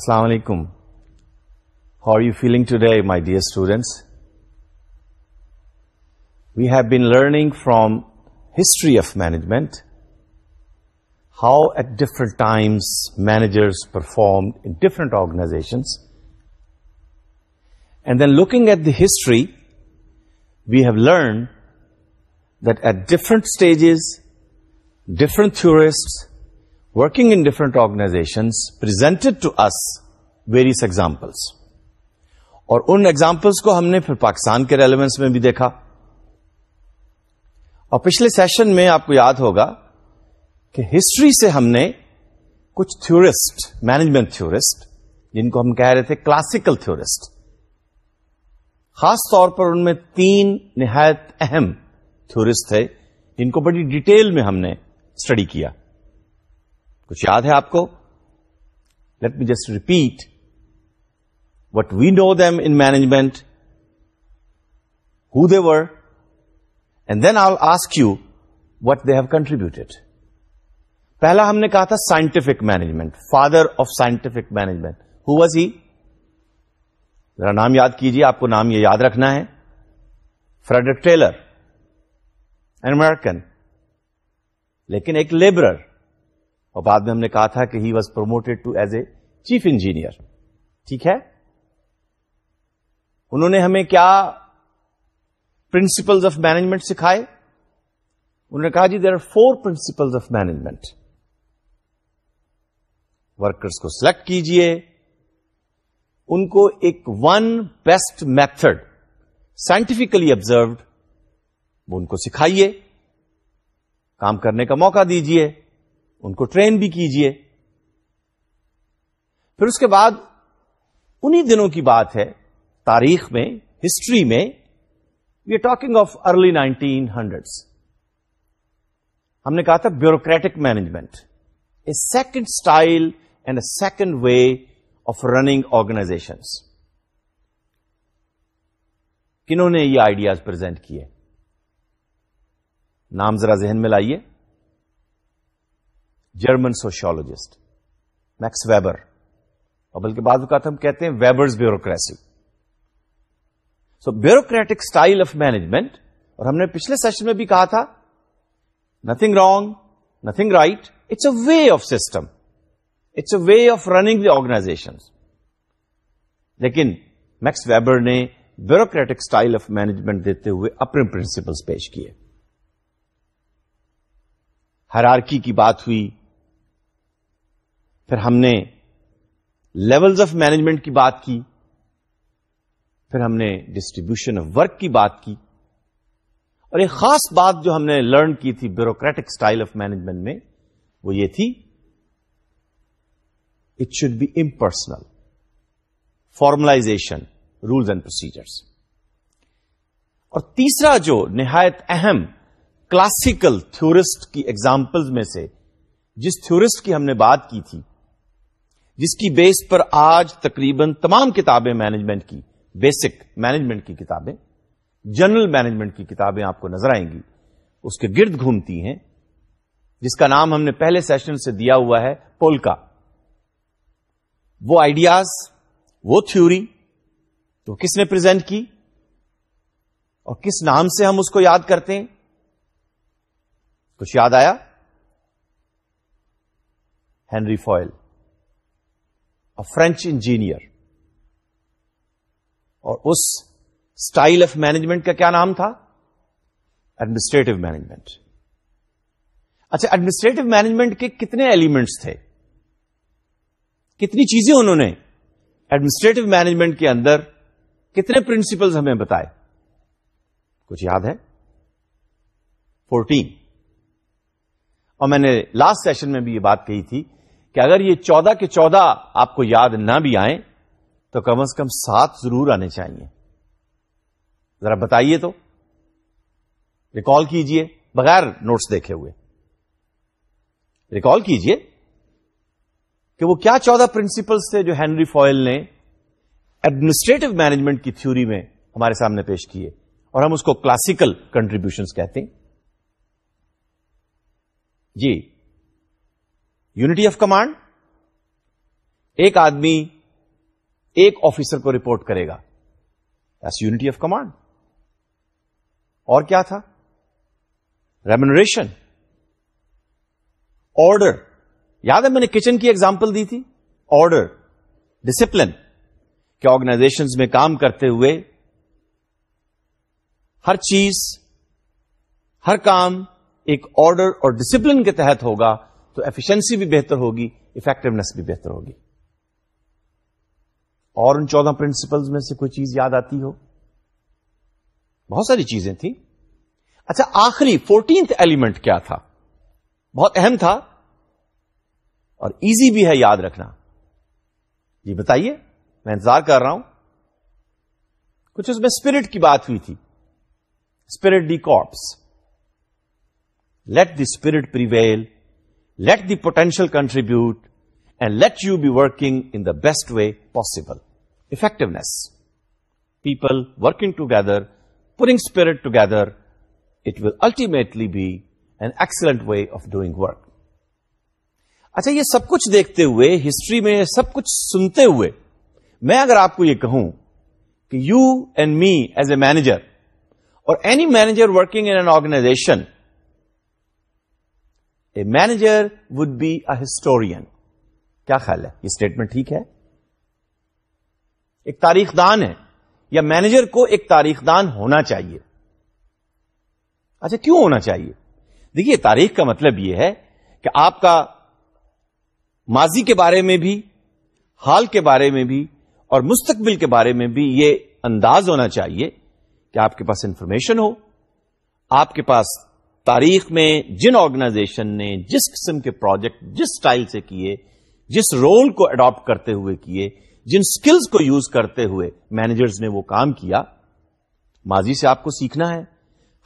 Assalamu alaikum. How are you feeling today, my dear students? We have been learning from history of management, how at different times managers performed in different organizations. And then looking at the history, we have learned that at different stages, different theorists working in different organisations presented to us various examples اور ان examples کو ہم نے پھر پاکستان کے relevance میں بھی دیکھا اور پچھلے سیشن میں آپ کو یاد ہوگا کہ ہسٹری سے ہم نے کچھ تھورسٹ مینجمنٹ تھورسٹ جن کو ہم کہہ رہے تھے کلاسیکل تھورسٹ خاص طور پر ان میں تین نہایت اہم تھورسٹ تھے جن کو بڑی ڈیٹیل میں ہم نے اسٹڈی کیا کچھ یاد ہے آپ کو let me just repeat what we know them in management who they were and then I ask you what they have contributed پہلا ہم نے کہا تھا scientific management father of scientific management who was he ذرا نام یاد کیجیے آپ کو نام یہ یاد رکھنا ہے فریڈر ٹیلر این امیرکن لیکن ایک لیبرر اور بعد میں ہم نے کہا تھا کہ he was promoted to as a chief engineer ٹھیک ہے انہوں نے ہمیں کیا پرنسپلز آف مینجمنٹ سکھائے انہوں نے کہا جی there are four principles of management workers کو سلیکٹ کیجیے ان کو ایک one best method scientifically observed وہ ان کو سکھائیے کام کرنے کا موقع دیجیے ان کو ٹرین بھی کیجئے پھر اس کے بعد انہی دنوں کی بات ہے تاریخ میں ہسٹری میں we are talking of early nineteen hundred ہم نے کہا تھا bureaucratic management a second style and a second way of running organisation کنہوں نے یہ آئیڈیاز پرزینٹ کیے نام ذرا ذہن میں لائیے جرمن سوشولوجسٹ میکس ویبر اور بلکہ بعض اوقات ہم کہتے ہیں Weber's bureaucracy so bureaucratic style of management اور ہم نے پچھلے سیشن میں بھی کہا تھا nothing wrong nothing right it's a way of system it's a way of running the organisation لیکن میکس ویبر نے بیوروکریٹک اسٹائل آف مینجمنٹ دیتے ہوئے اپنے پرنسپلس پیش کیے ہرارکی کی بات ہوئی پھر ہم نے لیولز آف مینجمنٹ کی بات کی پھر ہم نے ڈسٹریبیوشن آف ورک کی بات کی اور ایک خاص بات جو ہم نے لرن کی تھی بیوروکریٹک اسٹائل آف مینجمنٹ میں وہ یہ تھی it should be impersonal formalisation rules and procedures اور تیسرا جو نہایت اہم کلاسیکل تھورسٹ کی ایگزامپل میں سے جس تھورسٹ کی ہم نے بات کی تھی جس کی بیس پر آج تقریباً تمام کتابیں مینجمنٹ کی بیسک مینجمنٹ کی کتابیں جنرل مینجمنٹ کی کتابیں آپ کو نظر آئیں گی اس کے گرد گھومتی ہیں جس کا نام ہم نے پہلے سیشن سے دیا ہوا ہے پولکا وہ آئیڈیاز وہ تھیوری تو کس نے پریزنٹ کی اور کس نام سے ہم اس کو یاد کرتے ہیں کچھ یاد آیا ہینری فوائل فرینچ انجینئر اور اس اسٹائل آف مینجمنٹ کا کیا نام تھا ایڈمنسٹریٹو مینجمنٹ اچھا ایڈمنسٹریٹو مینجمنٹ کے کتنے ایلیمنٹس تھے کتنی چیزیں انہوں نے ایڈمنسٹریٹو مینجمنٹ کے اندر کتنے پرنسپلز ہمیں بتائے کچھ یاد ہے فورٹی اور میں نے لاسٹ سیشن میں بھی یہ بات کہی تھی کہ اگر یہ چودہ کے چودہ آپ کو یاد نہ بھی آئیں تو کم از کم سات ضرور آنے چاہیے ذرا بتائیے تو ریکال کیجئے بغیر نوٹس دیکھے ہوئے ریکال کیجئے کہ وہ کیا چودہ پرنسپلس تھے جو ہینری فوائل نے ایڈمنسٹریٹو مینجمنٹ کی تھیوری میں ہمارے سامنے پیش کیے اور ہم اس کو کلاسیکل کنٹریبیوشن کہتے ہیں جی یونٹی آف کمانڈ ایک آدمی ایک آفیسر کو رپورٹ کرے گا یونٹی آف کمانڈ اور کیا تھا ریمنریشن آرڈر یاد ہے میں نے کچن کی ایگزامپل دی تھی آرڈر ڈسپلن کہ آرگنائزیشن میں کام کرتے ہوئے ہر چیز ہر کام ایک آرڈر اور ڈسپلن کے تحت ہوگا تو ایفیشنسی بھی بہتر ہوگی افیکٹونیس بھی بہتر ہوگی اور ان چودہ پرنسپلز میں سے کوئی چیز یاد آتی ہو بہت ساری چیزیں تھیں اچھا آخری فورٹینتھ ایلیمنٹ کیا تھا بہت اہم تھا اور ایزی بھی ہے یاد رکھنا جی بتائیے میں انتظار کر رہا ہوں کچھ اس میں اسپرٹ کی بات ہوئی تھی esprit de corps let the spirit prevail let the potential contribute and let you be working in the best way possible effectiveness people working together pouring spirit together it will ultimately be an excellent way of doing work اچھا یہ سب کچھ دیکھتے ہوئے history میں سب کچھ سنتے ہوئے میں اگر آپ کو یہ کہوں کہ you and me as a manager اور any manager working in organisation a manager would be a historian کیا خیال ہے یہ اسٹیٹمنٹ ٹھیک ہے ایک تاریخ دان ہے یا مینیجر کو ایک تاریخ دان ہونا چاہیے اچھا کیوں ہونا چاہیے دیکھیے تاریخ کا مطلب یہ ہے کہ آپ کا ماضی کے بارے میں بھی حال کے بارے میں بھی اور مستقبل کے بارے میں بھی یہ انداز ہونا چاہیے کہ آپ کے پاس انفارمیشن ہو آپ کے پاس تاریخ میں جن آرگنائزیشن نے جس قسم کے پروجیکٹ جس سٹائل سے کیے جس رول کو اڈاپٹ کرتے ہوئے کیے جن سکلز کو یوز کرتے ہوئے مینیجرز نے وہ کام کیا ماضی سے آپ کو سیکھنا ہے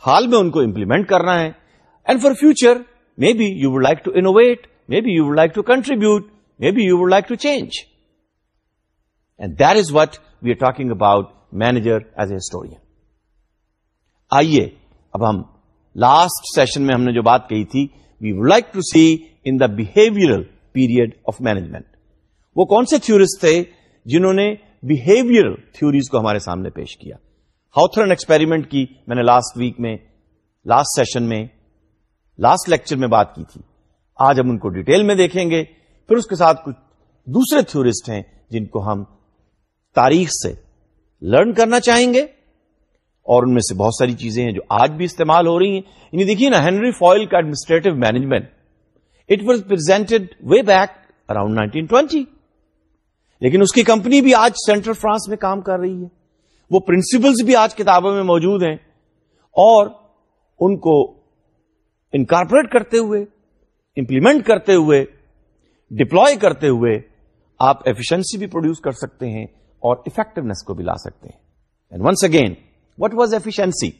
حال میں ان کو امپلیمنٹ کرنا ہے and for future maybe you would like to innovate maybe you would like to contribute maybe you would like to change and that is what we are talking about manager as a historian آئیے اب ہم last session میں ہم نے جو بات کہی تھی we would like to see in the behavioural period of management وہ کون سے تھے جنہوں نے بہیویئرل تھیوریز کو ہمارے سامنے پیش کیا ہاؤتھرن ایکسپیریمنٹ کی میں نے لاسٹ ویک میں لاسٹ سیشن میں لاسٹ لیکچر میں بات کی تھی آج ہم ان کو ڈیٹیل میں دیکھیں گے پھر اس کے ساتھ کچھ دوسرے تھورسٹ ہیں جن کو ہم تاریخ سے لرن کرنا چاہیں گے اور ان میں سے بہت ساری چیزیں ہیں جو آج بھی استعمال ہو رہی ہیں یعنی دیکھیے نا ہینری فوائل کا administrative management it was presented way back around nineteen twenty لیکن اس کی کمپنی بھی آج سینٹرل فرانس میں کام کر رہی ہے وہ پرنسپلس بھی آج کتابوں میں موجود ہیں اور ان کو انکارپوریٹ کرتے ہوئے امپلیمنٹ کرتے ہوئے ڈپلوائے کرتے ہوئے آپ ایفیشنسی بھی پروڈیوس کر سکتے ہیں اور افیکٹونیس کو بھی لا سکتے ہیں and once again what was efficiency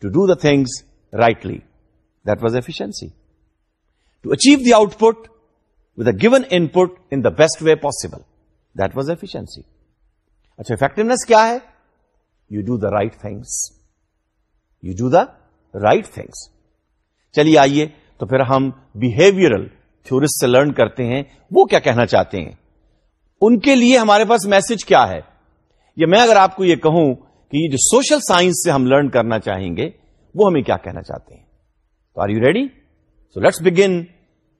to do the things rightly that was efficiency to achieve the output with given input in best way possible that was efficiency اچھا افیکٹنیس کیا ہے you do the right things you do the right things چلیے آئیے تو پھر ہم behavioural تھوریس سے learn کرتے ہیں وہ کیا کہنا چاہتے ہیں ان کے لیے ہمارے پاس میسج کیا ہے یا میں اگر آپ کو یہ کہوں کہ یہ جو سوشل سائنس سے ہم لرن کرنا چاہیں گے وہ ہمیں کیا کہنا چاہتے ہیں تو are you ready so let's begin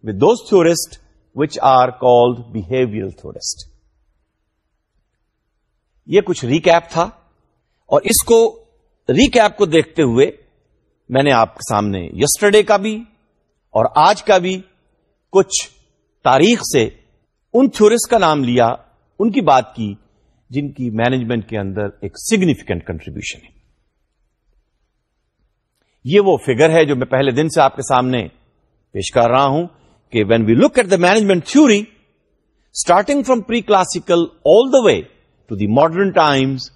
with those theorist which are called behaviour theorist یہ کچھ ریکپ تھا اور اس کو ریکپ کو دیکھتے ہوئے میں نے آپ کے سامنے یسٹرڈے کا بھی اور آج کا بھی کچھ تاریخ سے ان تھورسٹ کا نام لیا ان کی بات کی جن کی مینجمنٹ کے اندر ایک سگنیفیکینٹ کنٹریبیوشن ہے یہ وہ فگر ہے جو میں پہلے دن سے آپ کے سامنے پیش کر رہا ہوں کہ when we look at the management theory starting from pre classical all the way to the modern times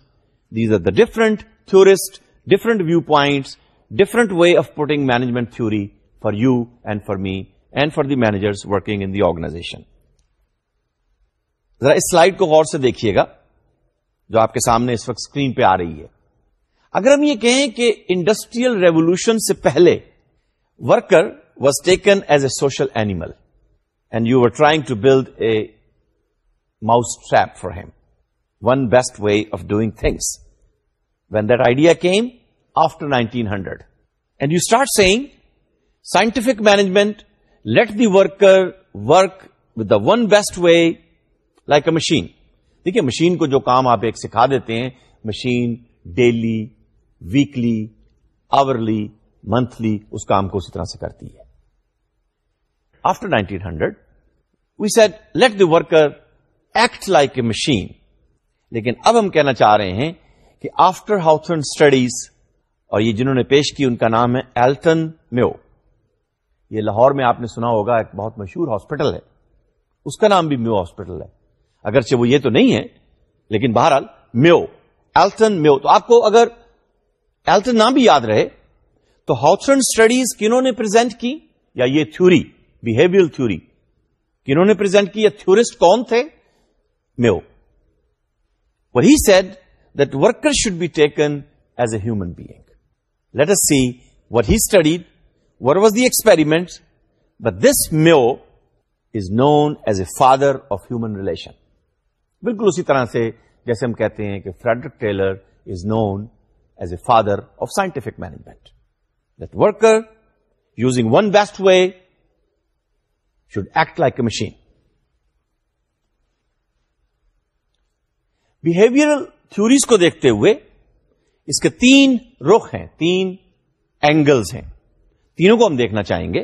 these are the different theorist different view points different way of putting management theory for you and for me and for the working in the organisation ذرا اس slide کو غور سے دیکھیے گا جو آپ کے سامنے اس وقت اسکرین پہ آ رہی ہے اگر ہم یہ کہیں کہ انڈسٹریل ریولیوشن سے پہلے worker was taken as a social animal and you are trying to build a mouse trap for him one best way of doing things when that idea came after nineteen hundred and you start seeing scientific management let the worker work with the one best way like a machine machine کو جو کام آپ ایک سکھا دیتے ہیں machine daily weekly hourly monthly اس کام کو اسی طرح سے کرتی ہے after nineteen hundred we said let the worker act like a machine لیکن اب ہم کہنا چاہ رہے ہیں کہ آفٹر ہاؤسن اسٹڈیز اور یہ جنہوں نے پیش کی ان کا نام ہے ایلٹن میو یہ لاہور میں آپ نے سنا ہوگا ایک بہت مشہور ہاسپٹل ہے اس کا نام بھی میو ہاسپٹل ہے اگرچہ وہ یہ تو نہیں ہے لیکن بہرحال میو ایلٹن میو تو آپ کو اگر ایلٹن نام بھی یاد رہے تو ہاؤسن اسٹڈیز کنہوں نے پرزینٹ کی یا یہ تھیوری بہیویئر تھوری کنہوں نے پرزینٹ کی یا تھیورسٹ کون تھے Mayo he said that worker should be taken as a human being let us see what he study what was the experiment but this Mayo is known as a father of human relation بالکل اسی طرح سے جیسے ہم کہتے ہیں کہ Frederick Taylor is known as a father of scientific management that worker using one best way should act like a machine behavioural theories کو دیکھتے ہوئے اس کے تین رخ ہیں تین اینگلز ہیں تینوں کو ہم دیکھنا چاہیں گے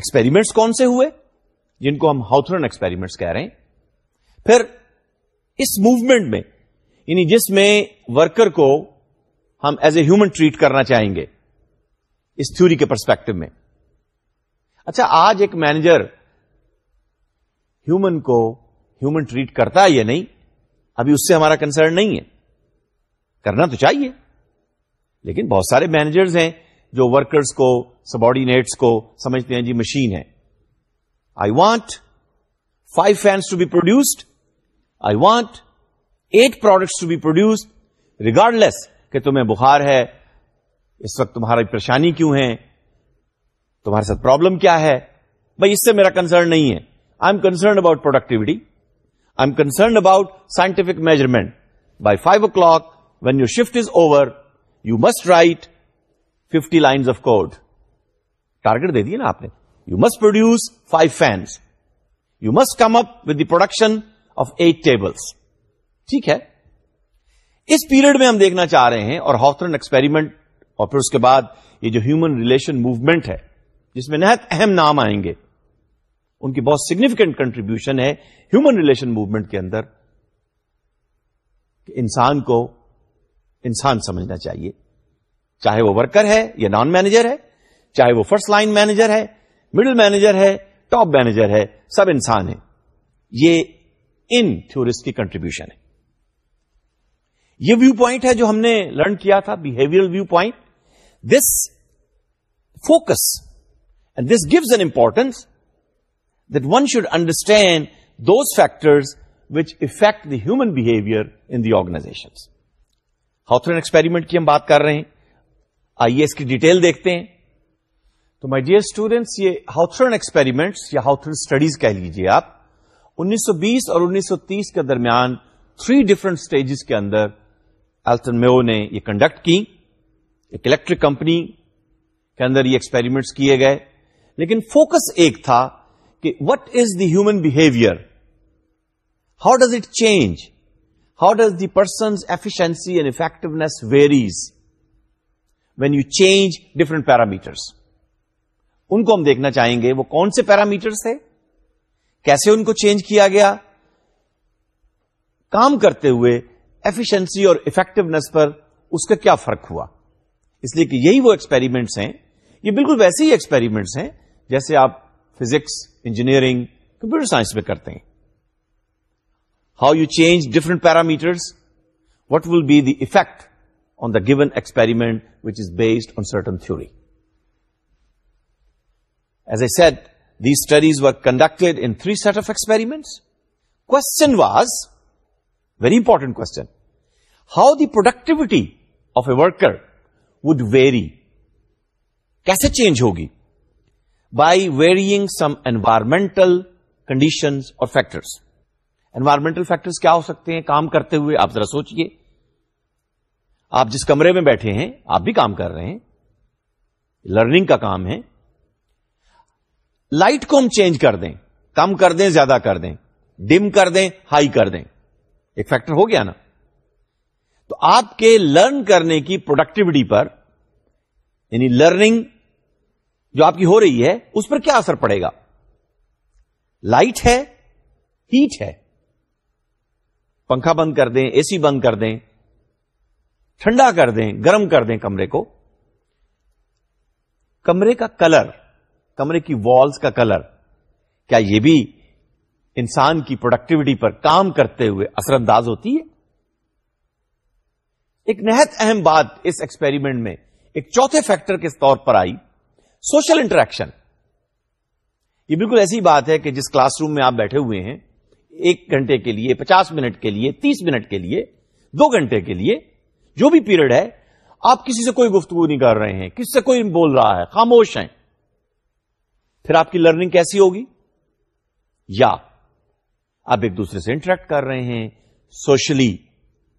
ایکسپیریمنٹس کون سے ہوئے جن کو ہم ہاؤتھرن ایکسپیریمنٹس کہہ رہے ہیں پھر اس موومنٹ میں یعنی جس میں ورکر کو ہم ایز اے ہیومن ٹریٹ کرنا چاہیں گے اس تھیوری کے پرسپیکٹو میں اچھا آج ایک مینیجر ہیومن کو ہیومن ٹریٹ کرتا ہے یا نہیں ابھی اس سے ہمارا کنسرن نہیں ہے کرنا تو چاہیے لیکن بہت سارے مینیجرز ہیں جو ورکرز کو سب کو سمجھتے ہیں جی مشین ہے I want five fans to be produced I want eight products to be produced regardless کہ تمہیں بخار ہے اس وقت تمہاری پریشانی کیوں ہے تمہارے ساتھ پرابلم کیا ہے بھائی اس سے میرا کنسرن نہیں ہے I am concern about productivity I am concern about scientific measurement by five o'clock when you shift is over you must write fifty lines of code target دے دیے نا آپ نے you must produce five fans you must come up with the production of eight tables ٹھیک ہے اس period میں ہم دیکھنا چاہ رہے ہیں اور ہاٹرن ایکسپیریمنٹ اور پھر اس کے بعد یہ جو ہیومن ریلیشن موومنٹ ہے جس میں نہایت اہم نام آئیں گے ان کی بہت سگنیفیکینٹ کنٹریبیوشن ہے ہیومن ریلیشن موومنٹ کے اندر کہ انسان کو انسان سمجھنا چاہیے چاہے وہ ورکر ہے یا نان مینیجر ہے چاہے وہ فرسٹ لائن مینیجر ہے مڈل مینیجر ہے ٹاپ مینیجر ہے سب انسان ہے یہ ان تھورسٹ کی کنٹریبیوشن ہے یہ ویو پوائنٹ ہے جو ہم نے لرن کیا تھا behaviour view point this focus and this gives an importance that one should understand those factors which affect the human behaviour in the organisation Hawthorne experiment کی ہم بات کر رہے ہیں آئیے اس کی ڈیٹیل دیکھتے ہیں تو مائی ڈیئر اسٹوڈینٹس یہ ہاؤتھرن ایکسپیریمنٹس یا ہاؤتھرن اسٹڈیز کہہ لیجیے آپ انیس سو بیس اور انیس سو تیس کے درمیان تھری ڈفرنٹ اسٹیجز کے اندر ایل میو نے یہ کنڈکٹ کی ایک الیکٹرک کمپنی کے اندر یہ ایکسپیریمنٹس کیے گئے لیکن فوکس ایک تھا کہ what is the human behaviour how does it change how does the persons efficiency and effectiveness varies when you change different parameters ان کو ہم دیکھنا چاہیں گے وہ کون سے پیرامیٹرس تھے کیسے ان کو چینج کیا گیا کام کرتے ہوئے ایفیشنسی اور افیکٹونیس پر اس کا کیا فرق ہوا اس لیے کہ یہی وہ ایکسپیریمنٹس ہیں یہ بالکل ویسے ہی ایکسپیریمنٹس ہیں جیسے آپ فزکس انجینئرنگ کمپیوٹر سائنس میں کرتے ہیں how you change different parameters what will be the effect on the given experiment which is based on certain theory set the studies we conduct in three set of experiment because very important کو how the productivity of a worker would vary کیسے change ہوگی by varying some environmental condition اور factors environmental factors کیا ہو سکتے ہیں کام کرتے ہوئے آپ ذرا سوچیے آپ جس کمرے میں بیٹھے ہیں آپ بھی کام کر رہے ہیں لرننگ کا کام ہے لائٹ کو ہم چینج کر دیں کم کر دیں زیادہ کر دیں ڈم کر دیں ہائی کر دیں ایک فیکٹر ہو گیا نا تو آپ کے لرن کرنے کی پروڈکٹیوٹی پر یعنی لرننگ جو آپ کی ہو رہی ہے اس پر کیا اثر پڑے گا لائٹ ہے ہیٹ ہے پنکھا بند کر دیں اے سی بند کر دیں ٹھنڈا کر دیں گرم کر دیں کمرے کو کمرے کا کلر کمرے کی والز کا کلر کیا یہ بھی انسان کی پروڈکٹیوٹی پر کام کرتے ہوئے اثر انداز ہوتی ہے ایک نہایت اہم بات اس ایکسپیریمنٹ میں ایک چوتھے فیکٹر کے طور پر آئی سوشل انٹریکشن یہ بالکل ایسی بات ہے کہ جس کلاس روم میں آپ بیٹھے ہوئے ہیں ایک گھنٹے کے لیے پچاس منٹ کے لیے تیس منٹ کے لیے دو گھنٹے کے لیے جو بھی پیریڈ ہے آپ کسی سے کوئی گفتگو نہیں کر رہے ہیں کس سے کوئی بول رہا ہے خاموش ہیں پھر آپ کی لرننگ کیسی ہوگی یا آپ ایک دوسرے سے انٹریکٹ کر رہے ہیں سوشلی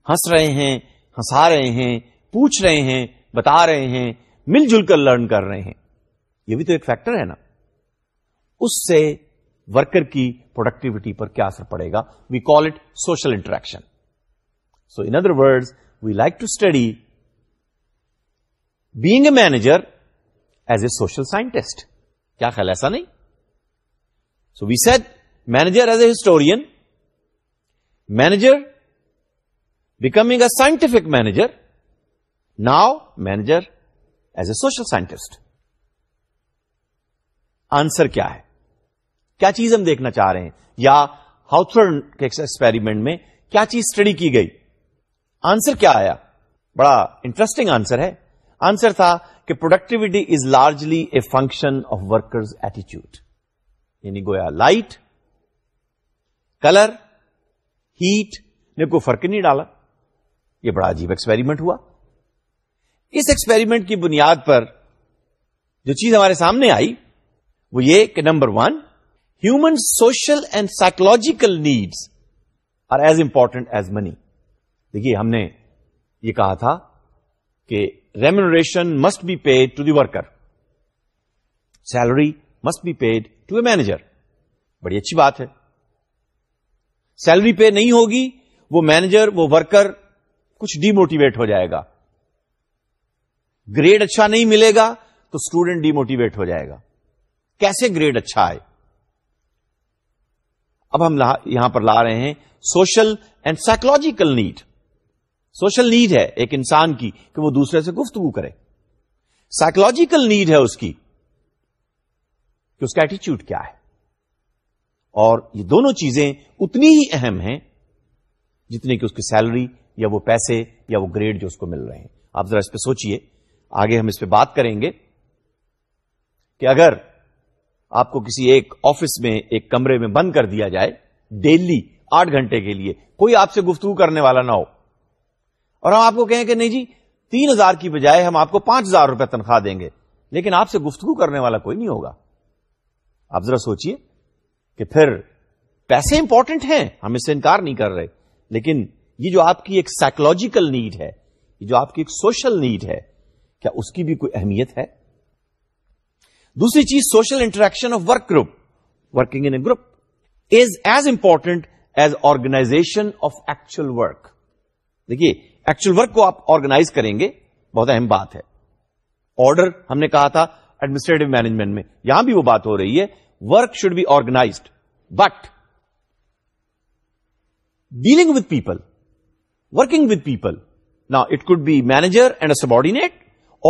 ہنس رہے ہیں ہنسا رہے ہیں پوچھ رہے ہیں بتا رہے ہیں مل جل کر لرن کر رہے ہیں یہ بھی تو ایک فیکٹر ہے نا اس سے ورکر کی پروڈکٹیوٹی پر کیا اثر پڑے گا we call it social interaction so in other word we like to study being a manager as a social scientist کیا خیال ایسا نہیں so we set manager as a historian manager becoming a scientific manager now manager as a social scientist answer کیا ہے کیا چیز ہم دیکھنا چاہ رہے ہیں یا ہاؤتھر کے ایکسپیریمنٹ میں کیا چیز اسٹڈی کی گئی آنسر کیا آیا بڑا انٹرسٹنگ آنسر ہے آنسر تھا کہ productivity is largely a function of workers ایٹیچیوڈ یعنی گویا لائٹ کلر ہیٹ نے کوئی فرق نہیں ڈالا یہ بڑا عجیب ایکسپیریمنٹ ہوا اس ایکسپیریمنٹ کی بنیاد پر جو چیز ہمارے سامنے آئی وہ یہ کہ number one human social and psychological needs are as important as money دیکھیے ہم نے یہ کہا تھا کہ remuneration must be paid to the worker salary must be paid to a manager بڑی اچھی بات ہے سیلری پے نہیں ہوگی وہ مینیجر وہ ورکر کچھ ڈی موٹیویٹ ہو جائے گا گریڈ اچھا نہیں ملے گا تو اسٹوڈنٹ ڈی موٹیویٹ ہو جائے گا کیسے گریڈ اچھا آئے اب ہم یہاں پر لا رہے ہیں social and psychological need social need ہے ایک انسان کی کہ وہ دوسرے سے گفتگو کرے سائکولوجیکل نیڈ ہے اس کی کہ اس کا ایٹیچیوڈ کیا ہے اور یہ دونوں چیزیں اتنی ہی اہم ہیں جتنی کہ اس کی سیلری یا وہ پیسے یا وہ گریڈ جو اس کو مل رہے ہیں آپ ذرا اس پہ سوچئے آگے ہم اس پہ بات کریں گے کہ اگر آپ کو کسی ایک آفس میں ایک کمرے میں بند کر دیا جائے ڈیلی آٹھ گھنٹے کے لیے کوئی آپ سے گفتگو کرنے والا نہ ہو اور ہم آپ کو کہیں کہ نہیں جی تین ہزار کی بجائے ہم آپ کو پانچ ہزار روپے تنخواہ دیں گے لیکن آپ سے گفتگو کرنے والا کوئی نہیں ہوگا آپ ذرا سوچئے کہ پھر پیسے امپورٹنٹ ہیں ہم اس سے انکار نہیں کر رہے لیکن یہ جو آپ کی ایک سائکولوجیکل نیڈ ہے یہ جو آپ کی ایک سوشل نیڈ ہے کیا اس کی بھی کوئی اہمیت ہے دوسری چیز social interaction of work group working in group is as important as organisation of actual work دیکھیے ایکچوئل ورک کو آپ آرگنائز کریں گے بہت اہم بات ہے آرڈر ہم نے کہا تھا ایڈمنسٹریٹو مینجمنٹ میں یہاں بھی وہ بات ہو رہی ہے work should be but dealing with people working with people نا it could be manager and a subordinate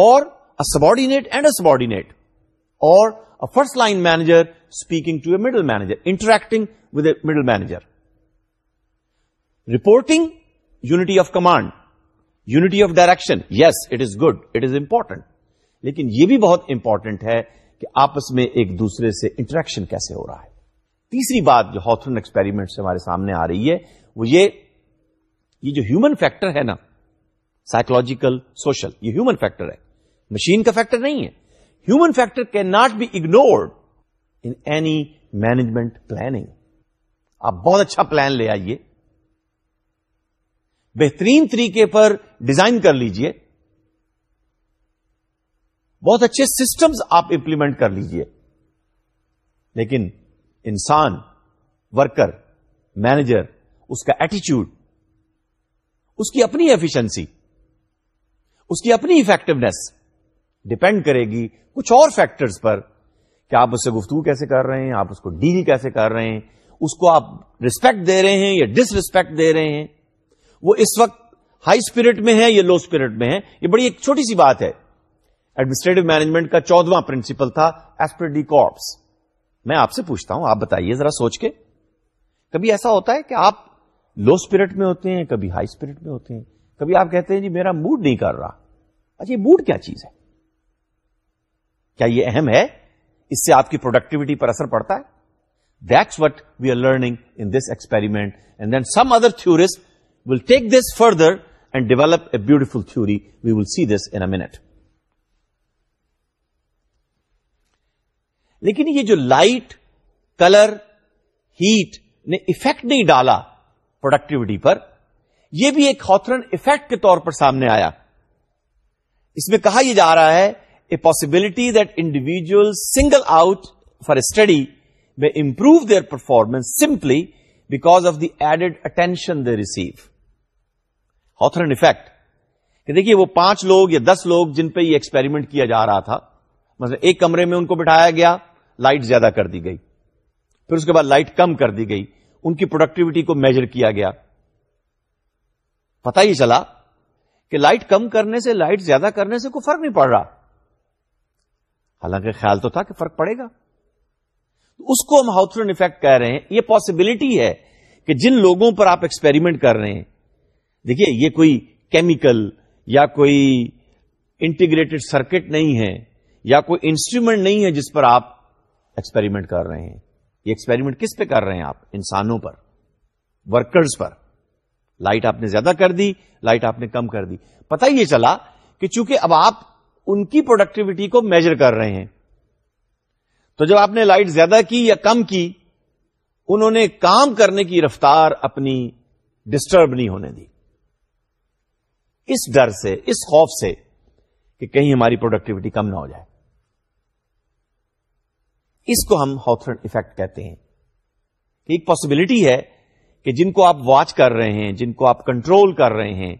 اور سبارڈینیٹ اینڈ اے سبارڈینیٹ اور first line manager speaking to a middle manager interacting with a middle manager reporting unity of command unity of direction yes it is good it is important لیکن یہ بھی بہت important ہے کہ آپس میں ایک دوسرے سے انٹریکشن کیسے ہو رہا ہے تیسری بات جو ہاتھرن ایکسپیریمنٹ سے ہمارے سامنے آ رہی ہے وہ یہ یہ جو ہیومن فیکٹر ہے نا سائکولوجیکل سوشل یہ ہیومن فیکٹر ہے مشین کا فیکٹر نہیں ہے human factor can not be ignored any management planning آپ بہت اچھا پلان لے آئیے بہترین طریقے پر ڈیزائن کر لیجئے بہت اچھے سسٹمز آپ امپلیمنٹ کر لیجئے لیکن انسان ورکر مینیجر اس کا ایٹیچیوڈ اس کی اپنی ایفیشنسی اس کی اپنی افیکٹونیس ڈپینڈ کرے گی کچھ اور فیکٹرز پر کہ آپ اس سے گفتگو کیسے کر رہے ہیں آپ اس کو ڈیل کیسے کر رہے ہیں اس کو آپ ریسپیکٹ دے رہے ہیں یا ڈس ریسپیکٹ دے رہے ہیں وہ اس وقت ہائی اسپرٹ میں ہے یا لو اسپرٹ میں ہے یہ بڑی ایک چھوٹی سی بات ہے ایڈمنسٹریٹو مینجمنٹ کا چودواں پرنسپل تھا ڈی کارپس میں آپ سے پوچھتا ہوں آپ بتائیے ذرا سوچ کے کبھی ایسا ہوتا ہے کہ آپ لو اسپرٹ میں ہوتے ہیں کبھی ہائی اسپرٹ میں ہوتے ہیں کبھی آپ کہتے ہیں جی میرا موڈ نہیں کر رہا اچھا یہ موڈ کیا چیز ہے کیا یہ اہم ہے اس سے آپ کی پروڈکٹیوٹی پر اثر پڑتا ہے دیکھ what we are learning in this experiment and then some other theorist will take this further and develop a beautiful theory we will see this in a minute لیکن یہ جو لائٹ کلر ہیٹ نے effect نہیں ڈالا productivity پر یہ بھی ایک ہاترن effect کے طور پر سامنے آیا اس میں کہا یہ جا رہا ہے a possibility that individual single out for study میں improve their performance simply because of the added attention they receive ہا اینڈ افیکٹ کہ دیکھیے وہ پانچ لوگ یا دس لوگ جن پہ یہ ایکسپیریمنٹ کیا جا رہا تھا مطلب ایک کمرے میں ان کو بٹھایا گیا لائٹ زیادہ کر دی گئی پھر اس کے بعد لائٹ کم کر دی گئی ان کی پروڈکٹیوٹی کو میجر کیا گیا پتا ہی چلا کہ لائٹ کم کرنے سے لائٹ زیادہ کرنے سے کوئی فرق نہیں پڑ رہا حالانکہ خیال تو تھا کہ فرق پڑے گا اس کو ہم ہاؤتھرن افیکٹ کہہ رہے ہیں یہ پاسبلٹی ہے کہ جن لوگوں پر آپ ایکسپیریمنٹ کر رہے ہیں دیکھیے یہ کوئی کیمیکل یا کوئی انٹیگریٹڈ سرکٹ نہیں ہے یا کوئی انسٹرومنٹ نہیں ہے جس پر آپ ایکسپیریمنٹ کر رہے ہیں یہ ایکسپیریمنٹ کس پہ کر رہے ہیں آپ انسانوں پر ورکرز پر لائٹ آپ نے زیادہ کر دی لائٹ آپ نے کم کر دی پتہ یہ چلا کہ چونکہ اب آپ ان کی پروڈکٹیوٹی کو میجر کر رہے ہیں تو جب آپ نے لائٹ زیادہ کی یا کم کی انہوں نے کام کرنے کی رفتار اپنی ڈسٹرب نہیں ہونے دی اس ڈر سے اس خوف سے کہ کہیں ہماری پروڈکٹیوٹی کم نہ ہو جائے اس کو ہم ہاتھرن افیکٹ کہتے ہیں ایک پاسبلٹی ہے کہ جن کو آپ واچ کر رہے ہیں جن کو آپ کنٹرول کر رہے ہیں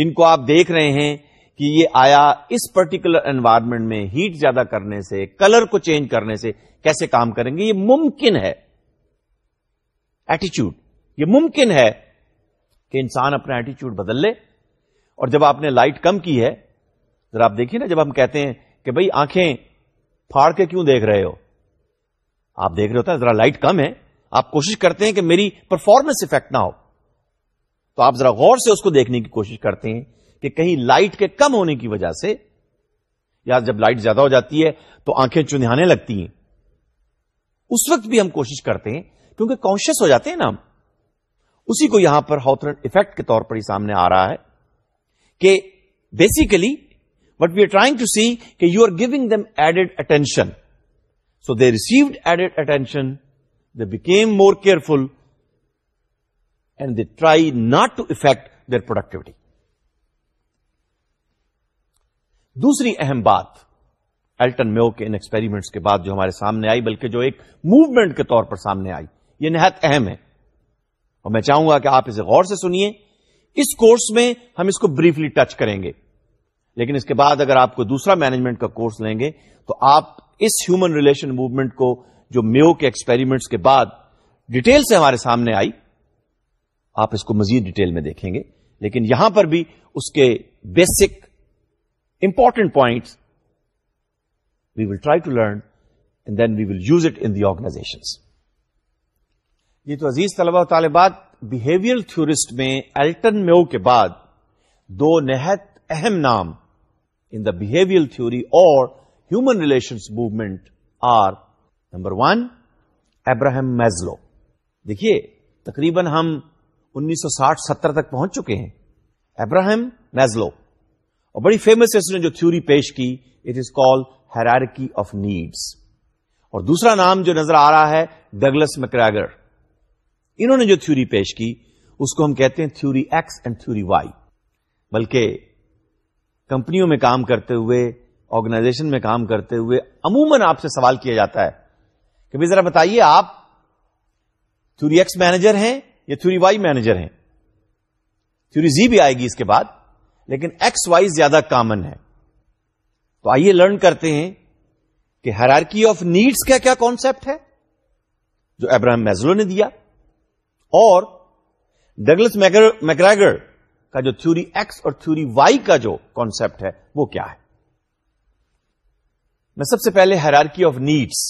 جن کو آپ دیکھ رہے ہیں کہ یہ آیا اس پرٹیکولر انوائرمنٹ میں ہیٹ زیادہ کرنے سے کلر کو چینج کرنے سے کیسے کام کریں گے یہ ممکن ہے ایٹیچیوڈ یہ ممکن ہے کہ انسان اپنا ایٹیچیوڈ بدل لے اور جب آپ نے لائٹ کم کی ہے ذرا آپ دیکھیے نا جب ہم کہتے ہیں کہ بھائی آنکھیں پھاڑ کے کیوں دیکھ رہے ہو آپ دیکھ رہے ہوتا ہے ذرا لائٹ کم ہے آپ کوشش کرتے ہیں کہ میری پرفارمنس افیکٹ نہ ہو تو آپ ذرا غور سے اس کو دیکھنے کی کوشش کرتے ہیں کہ کہیں لائٹ کے کم ہونے کی وجہ سے یا جب لائٹ زیادہ ہو جاتی ہے تو آنکھیں چنہانے لگتی ہیں اس وقت بھی ہم کوشش کرتے ہیں کیونکہ کانشیس ہو جاتے ہیں نا ہم اسی کو یہاں پر ہاترن افیکٹ کے طور پر ہی سامنے آ رہا ہے کہ basically what we are trying to see کہ you are giving them added attention so they received added attention they became more careful and they try not to affect their productivity دوسری اہم بات الٹن میو کے ان ایکسپیریمنٹس کے بعد جو ہمارے سامنے آئی بلکہ جو ایک موومنٹ کے طور پر سامنے آئی یہ نہایت اہم ہے اور میں چاہوں گا کہ آپ اسے غور سے سنیے اس کورس میں ہم اس کو بریفلی ٹچ کریں گے لیکن اس کے بعد اگر آپ کو دوسرا مینجمنٹ کا کورس لیں گے تو آپ اس ہیومن ریلیشن موومنٹ کو جو میو کے ایکسپیریمنٹس کے بعد ڈیٹیل سے ہمارے سامنے آئی آپ اس کو مزید ڈیٹیل میں دیکھیں گے لیکن یہاں پر بھی اس کے basic important points we will try to learn and then we will use it in the organization یہ تو عزیز طلبہ و طالبات بہیویئر تھیورسٹ میں ایلٹن میو کے بعد دو نہایت اہم نام ان دا بہیویئر تھیوری اور human relations movement are number one Abraham Maslow دیکھیے تقریباً ہم انیس سو ساٹھ ستر تک پہنچ چکے ہیں ابراہم میزلو اور بڑی فیمس اس نے جو تھیوری پیش کی it is call hierarchy of needs اور دوسرا نام جو نظر آ رہا ہے ڈگلس مکراگر پیش کی اس کو ہم کہتے ہیں theory X and theory Y بلکہ کمپنیوں میں کام کرتے ہوئے آرگنائزیشن میں کام کرتے ہوئے عموماً آپ سے سوال کیا جاتا ہے کہ بھائی ذرا بتائیے آپ تھیوری ایکس مینیجر ہیں یا تھیوری وائی مینیجر ہیں تھیوری زی بھی آئے گی اس کے بعد لیکن ایکس وائی زیادہ کامن ہے تو آئیے لرن کرتے ہیں کہ ہرارکی آف نیڈس کا کیا کانسپٹ ہے جو ابراہم میزلو نے دیا اور ڈگلس میکریگر کا جو تھوری ایکس اور تھوری وائی کا جو کانسپٹ ہے وہ کیا ہے میں سب سے پہلے ہرارکی آف نیڈس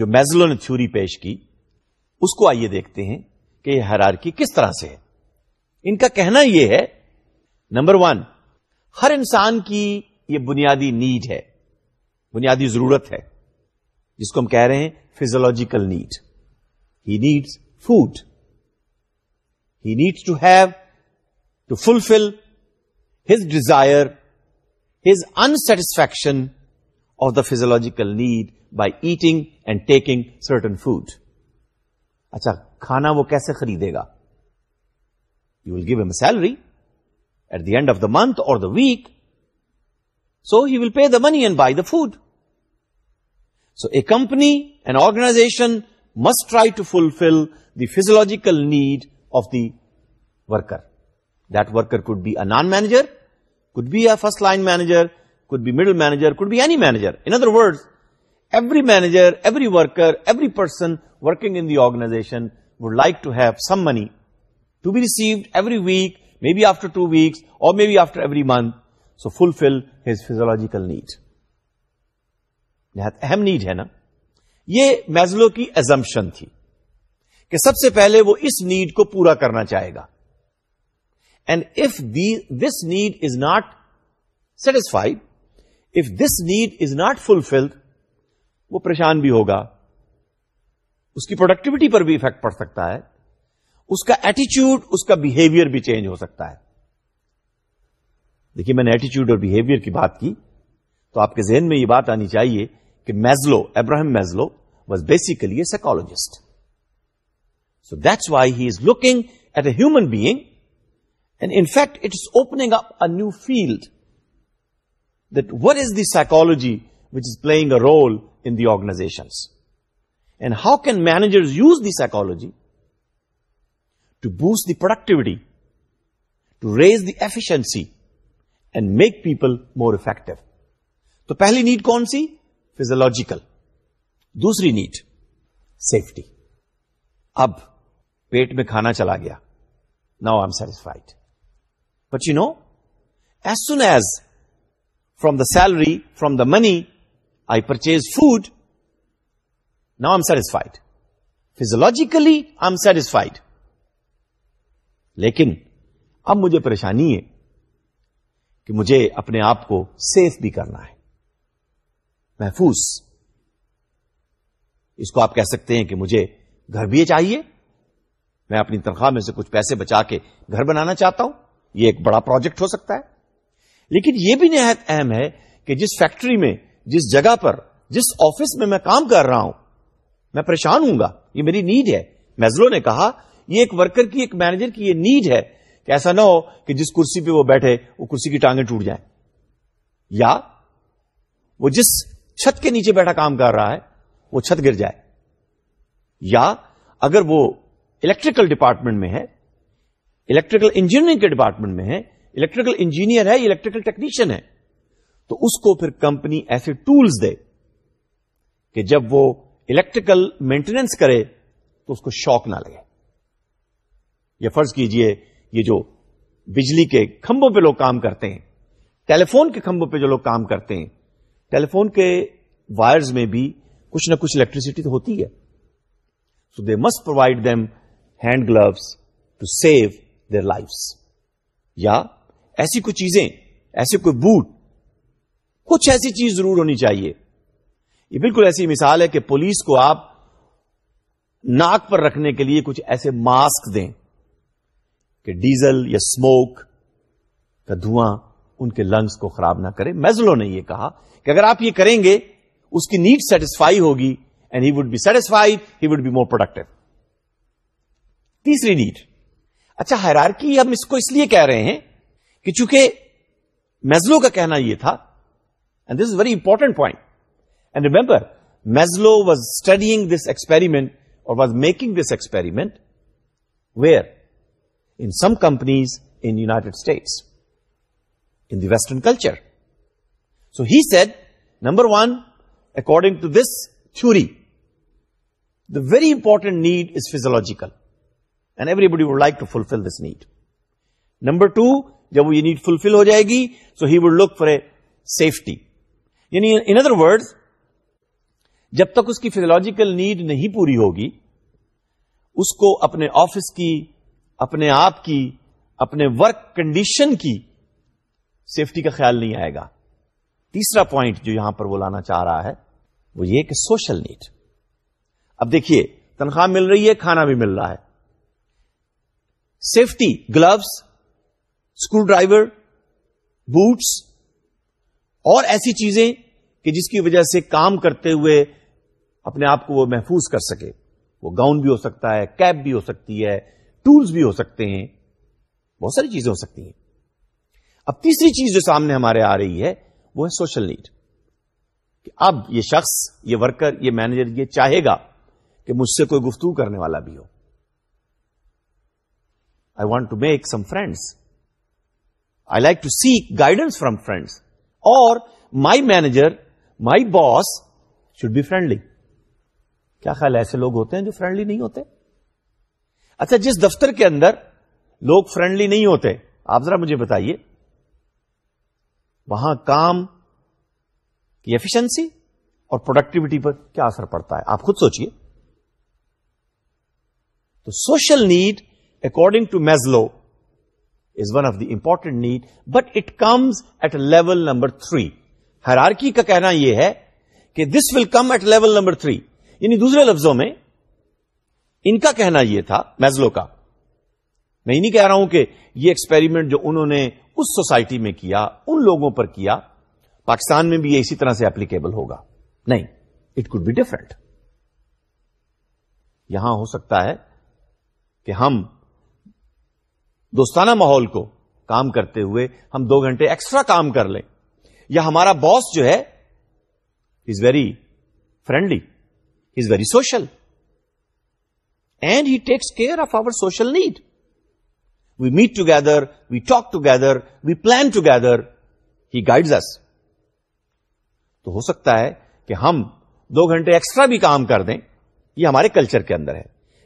جو میزلو نے تھوری پیش کی اس کو آئیے دیکھتے ہیں کہ یہ ہرارکی کس طرح سے ہے ان کا کہنا یہ ہے نمبر ون ہر انسان کی یہ بنیادی نیڈ ہے بنیادی ضرورت ہے جس کو ہم کہہ رہے ہیں physiological need he needs food he needs to have to fulfil his desire his in satisfaction of the physiological need by eating and taking certain food اچھا کھانا وہ کیسے خریدے گا you will give him salary at the end of the month or the week. So he will pay the money and buy the food. So a company, an organization must try to fulfill the physiological need of the worker. That worker could be a non-manager, could be a first-line manager, could be middle manager, could be any manager. In other words, every manager, every worker, every person working in the organization would like to have some money to be received every week, may be after two weeks اور may be after every month so fulfil his physiological need نہایت اہم need ہے نا یہ Maslow کی exemption تھی کہ سب سے پہلے وہ اس نیڈ کو پورا کرنا چاہے گا and if this need is not satisfied if this need is not fulfilled وہ پریشان بھی ہوگا اس کی پروڈکٹیوٹی پر بھی افیکٹ پڑ سکتا ہے اس کا ایٹیچیوڈ اس کا بہیویئر بھی چینج ہو سکتا ہے دیکھیے میں نے ایٹیچیوڈ اور بہیویئر کی بات کی تو آپ کے ذہن میں یہ بات آنی چاہیے کہ Maslow Abraham Maslow was basically a psychologist so that's why he is looking at a human being and in fact it is opening up new field that what is the psychology which is playing a role in the organisation and how can manager use the psychology to boost the productivity to raise the efficiency and make people more effective تو پہلی need کون سی physiological دوسری need safety اب پیٹ میں کھانا چلا گیا now I am satisfied but you know as soon as from the salary from the money I purchase food now I am satisfied physiologically I am satisfied لیکن اب مجھے پریشانی ہے کہ مجھے اپنے آپ کو سیف بھی کرنا ہے محفوظ اس کو آپ کہہ سکتے ہیں کہ مجھے گھر بھی چاہیے میں اپنی تنخواہ میں سے کچھ پیسے بچا کے گھر بنانا چاہتا ہوں یہ ایک بڑا پروجیکٹ ہو سکتا ہے لیکن یہ بھی نہایت اہم ہے کہ جس فیکٹری میں جس جگہ پر جس آفس میں میں کام کر رہا ہوں میں پریشان ہوں گا یہ میری نیڈ ہے میزلو نے کہا یہ ایک ورکر کی ایک مینیجر کی یہ نیڈ ہے کہ ایسا نہ ہو کہ جس کرسی پہ وہ بیٹھے وہ کرسی کی ٹانگیں ٹوٹ جائیں یا وہ جس چھت کے نیچے بیٹھا کام کر رہا ہے وہ چھت گر جائے یا اگر وہ الیکٹریکل ڈپارٹمنٹ میں ہے الیکٹریکل انجینئرنگ کے ڈپارٹمنٹ میں ہے الیکٹریکل انجینئر ہے الیکٹریکل ٹیکنیشین ہے تو اس کو پھر کمپنی ایسے ٹولز دے کہ جب وہ الیکٹریکل مینٹیننس کرے تو اس کو شوق نہ لگے یا فرض کیجئے یہ جو بجلی کے کھمبوں پہ لوگ کام کرتے ہیں ٹیلیفون کے کھمبوں پہ جو لوگ کام کرتے ہیں ٹیلیفون کے وائرز میں بھی کچھ نہ کچھ الیکٹریسٹی تو ہوتی ہے so they must provide them hand gloves to save their life یا ایسی کوئی چیزیں ایسے کوئی بوٹ کچھ ایسی چیز ضرور ہونی چاہیے یہ بالکل ایسی مثال ہے کہ پولیس کو آپ ناک پر رکھنے کے لیے کچھ ایسے ماسک دیں کہ ڈیزل یا اسموک کا دھواں ان کے لنگس کو خراب نہ کرے میزلو نے یہ کہا کہ اگر آپ یہ کریں گے اس کی نیڈ سیٹسفائی ہوگی and he would be satisfied he would be more product تیسری نیڈ اچھا حیرارکی ہم اس کو اس لیے کہہ رہے ہیں کہ چونکہ میزلو کا کہنا یہ تھا and this very important point and remember Maslow was studying this experiment اور was making this experiment where some companies in United States in western culture so he set number one according to this theory the very important need is physiological and everybody would like to fulfil this need number two جب وہ یہ need fulfil ہو جائے گی so he would look for a safety یعنی in other word جب تک اس کی فیزولوجیکل نیڈ نہیں پوری ہوگی اس کو اپنے آفس کی اپنے آپ کی اپنے ورک کنڈیشن کی سیفٹی کا خیال نہیں آئے گا تیسرا پوائنٹ جو یہاں پر وہ لانا چاہ رہا ہے وہ یہ کہ سوشل نیڈ اب دیکھیے تنخواہ مل رہی ہے کھانا بھی مل رہا ہے safety gloves screwdriver boots اور ایسی چیزیں کہ جس کی وجہ سے کام کرتے ہوئے اپنے آپ کو وہ محفوظ کر سکے وہ گاؤن بھی ہو سکتا ہے کیپ بھی ہو سکتی ہے ٹولس بھی ہو سکتے ہیں بہت ساری چیزیں ہو سکتی ہیں اب تیسری چیز جو سامنے ہمارے آ رہی ہے وہ ہے سوشل نیڈ کہ اب یہ شخص یہ ورکر یہ مینیجر یہ چاہے گا کہ مجھ سے کوئی گفتگو کرنے والا بھی ہو I want to make some friends I like to seek guidance from friends اور my manager my boss should be friendly کیا خیال ایسے لوگ ہوتے ہیں جو فرینڈلی نہیں ہوتے اچھا جس دفتر کے اندر لوگ فرینڈلی نہیں ہوتے آپ ذرا مجھے بتائیے وہاں کام کی ایفیشنسی اور پروڈکٹیوٹی پر کیا اثر پڑتا ہے آپ خود سوچئے تو social need according to Maslow is one of the important need but it comes at level number three hierarchy کا کہنا یہ ہے کہ this will come at level number three یعنی دوسرے لفظوں میں ان کا کہنا یہ تھا میزلو کا میں ہی نہیں کہہ رہا ہوں کہ یہ ایکسپیریمنٹ جو انہوں نے اس سوسائٹی میں کیا ان لوگوں پر کیا پاکستان میں بھی یہ اسی طرح سے اپلیکیبل ہوگا نہیں اٹ کڈ بی ڈفرنٹ یہاں ہو سکتا ہے کہ ہم دوستانہ ماحول کو کام کرتے ہوئے ہم دو گھنٹے ایکسٹرا کام کر لیں یا ہمارا باس جو ہے is very friendly is very social and he takes care of our social need we meet together, we we talk we plan we plan guides us. تو ہو سکتا ہے کہ ہم دو گھنٹے ایکسٹرا بھی کام کر دیں یہ ہمارے کلچر کے اندر ہے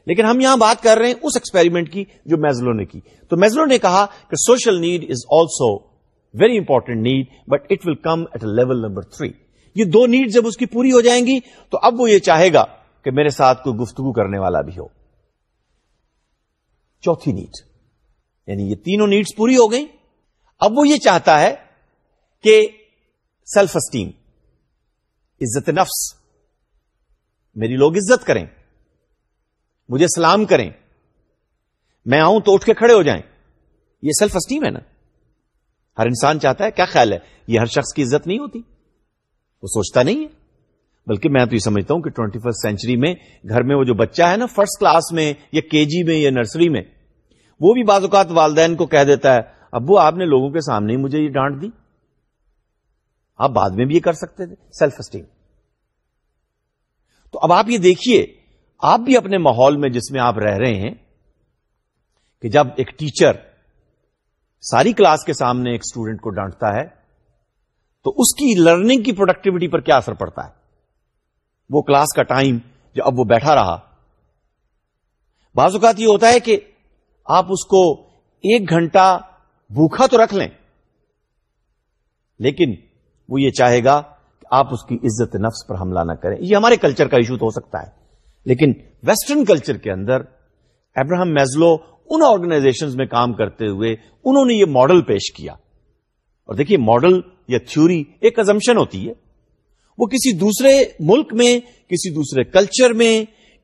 لیکن ہم یہاں بات کر رہے ہیں اس ایکسپیریمنٹ کی جو میزلو نے کی تو میزلو نے کہا کہ social need is also very important need but it will at a level number three یہ دو نیڈ جب اس کی پوری ہو جائیں گی تو اب وہ یہ چاہے گا کہ میرے ساتھ کوئی گفتگو کرنے والا بھی ہو چوتھی نیڈ یعنی یہ تینوں نیڈس پوری ہو گئیں اب وہ یہ چاہتا ہے کہ سیلف اسٹیم عزت نفس میری لوگ عزت کریں مجھے سلام کریں میں آؤں تو اٹھ کے کھڑے ہو جائیں یہ سیلف اسٹیم ہے نا ہر انسان چاہتا ہے کیا خیال ہے یہ ہر شخص کی عزت نہیں ہوتی وہ سوچتا نہیں ہے بلکہ میں تو یہ سمجھتا ہوں کہ ٹوینٹی فرسٹ سینچری میں گھر میں وہ جو بچہ ہے نا فرسٹ کلاس میں یا کے جی میں یا نرسری میں وہ بھی بعض اوقات والدین کو کہہ دیتا ہے ابو آپ نے لوگوں کے سامنے ہی مجھے یہ ڈانٹ دی آپ بعد میں بھی یہ کر سکتے تھے سیلف اسٹیم تو اب آپ یہ دیکھیے آپ بھی اپنے ماحول میں جس میں آپ رہ رہے ہیں کہ جب ایک ٹیچر ساری کلاس کے سامنے ایک اسٹوڈنٹ کو ڈانٹتا ہے تو اس کی لرننگ کی پروڈکٹیوٹی پر کیا اثر پڑتا ہے وہ کلاس کا ٹائم جو اب وہ بیٹھا رہا بعض اوقات یہ ہوتا ہے کہ آپ اس کو ایک گھنٹہ بھوکھا تو رکھ لیں لیکن وہ یہ چاہے گا کہ آپ اس کی عزت نفس پر حملہ نہ کریں یہ ہمارے کلچر کا ایشو تو ہو سکتا ہے لیکن ویسٹرن کلچر کے اندر ابراہم میزلو ان آرگنائزیشن میں کام کرتے ہوئے انہوں نے یہ ماڈل پیش کیا اور دیکھیے ماڈل یا تھیوری ایک ازمشن ہوتی ہے وہ کسی دوسرے ملک میں کسی دوسرے کلچر میں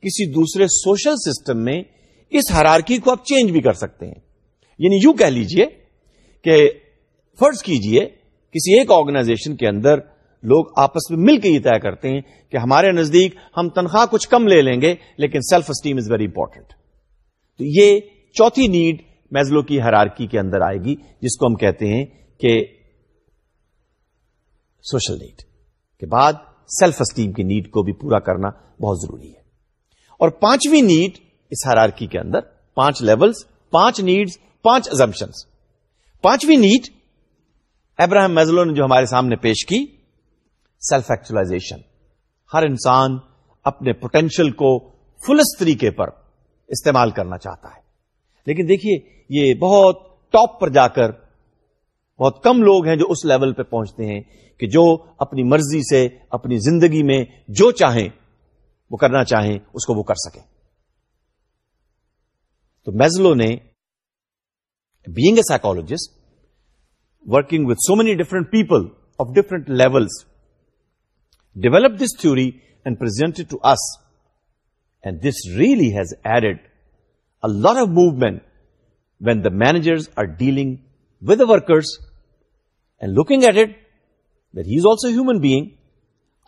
کسی دوسرے سوشل سسٹم میں اس ہرارکی کو آپ چینج بھی کر سکتے ہیں یعنی یوں کہہ لیجئے کہ فرض کیجئے کسی ایک آرگنائزیشن کے اندر لوگ آپس میں مل کے یہ طے کرتے ہیں کہ ہمارے نزدیک ہم تنخواہ کچھ کم لے لیں گے لیکن self esteem is very important تو یہ چوتھی نیڈ میزلو کی ہرارکی کے اندر آئے گی جس کو ہم کہتے ہیں کہ سوشل نیڈ کے بعد سیلف اسٹیم کی نیڈ کو بھی پورا کرنا بہت ضروری ہے اور پانچویں نیڈ اس ہرارکی کے اندر پانچ لیولز پانچ نیڈز پانچ پانچویں نیڈ ابراہم میزلو نے جو ہمارے سامنے پیش کی سیلف ایکچولاشن ہر انسان اپنے پوٹینشیل کو فلس طریقے پر استعمال کرنا چاہتا ہے لیکن دیکھیے یہ بہت ٹاپ پر جا کر بہت کم لوگ ہیں جو اس لیول پہ پہنچتے ہیں کہ جو اپنی مرضی سے اپنی زندگی میں جو چاہیں وہ کرنا چاہیں اس کو وہ کر سکیں تو میزلو نے being a psychologist working with so many different people of different levels develop this theory and present to us and this really has added a of movement when the managers are dealing with the workers looking at it there has also human being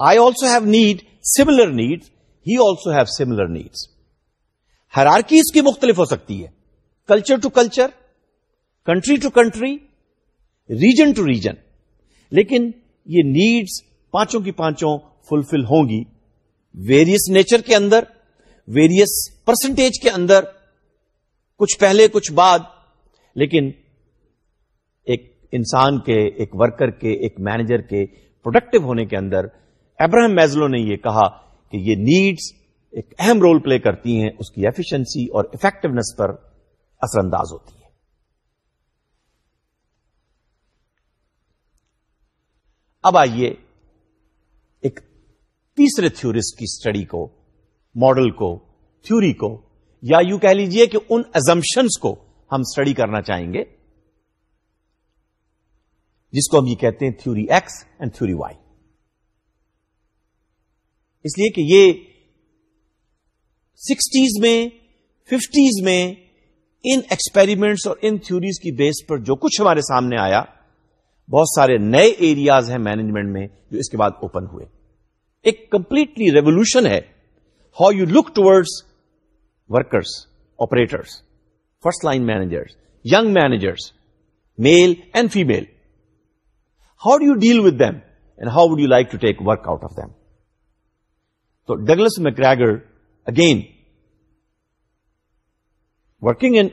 I also have need similar needs he also have similar needs hierarchy اس کی مختلف ہو سکتی ہے culture to culture country to country region to region لیکن یہ needs پانچوں کی پانچوں فلفل ہوں گی ویریس نیچر کے اندر ویریس پرسنٹیج کے اندر کچھ پہلے کچھ بعد لیکن انسان کے ایک ورکر کے ایک مینیجر کے پروڈکٹیو ہونے کے اندر ابراہم میزلو نے یہ کہا کہ یہ نیڈس ایک اہم رول پلے کرتی ہیں اس کی ایفیشنسی اور افیکٹونیس پر اثر انداز ہوتی ہے اب آئیے ایک تیسرے تھیورسٹ کی اسٹڈی کو ماڈل کو تھیوری کو یا یوں کہہ لیجئے کہ ان ایزمپشنس کو ہم اسٹڈی کرنا چاہیں گے جس کو ہم یہ کہتے ہیں theory X and theory Y اس لیے کہ یہ سکسٹیز میں ففٹیز میں ان ایکسپیریمنٹس اور ان تھوریز کی بیس پر جو کچھ ہمارے سامنے آیا بہت سارے نئے ایریاز ہیں مینجمنٹ میں جو اس کے بعد اوپن ہوئے ایک کمپلیٹلی ریولیوشن ہے how you look towards workers operators first line managers young managers male and female how do you deal with them and how would you like to take work out of them تو Douglas McGregor again working in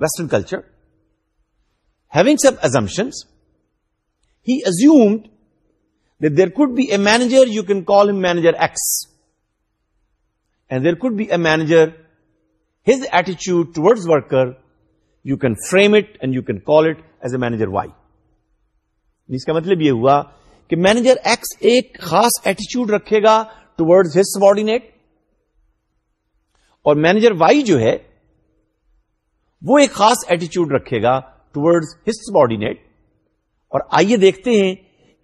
western culture having some assumptions he assumed there could be a manager you can call him manager X and there could be a manager his ایٹیچیوڈ towards worker you can frame it and you can call it as a manager Y اس کا مطلب یہ ہوا کہ manager x ایک خاص ایٹیچیوڈ رکھے گا ٹوڈز ہز سبارڈینیٹ اور مینیجر وائی جو ہے وہ ایک خاص ایٹیچیوڈ رکھے گا ٹوڈز سبارڈینیٹ اور آئیے دیکھتے ہیں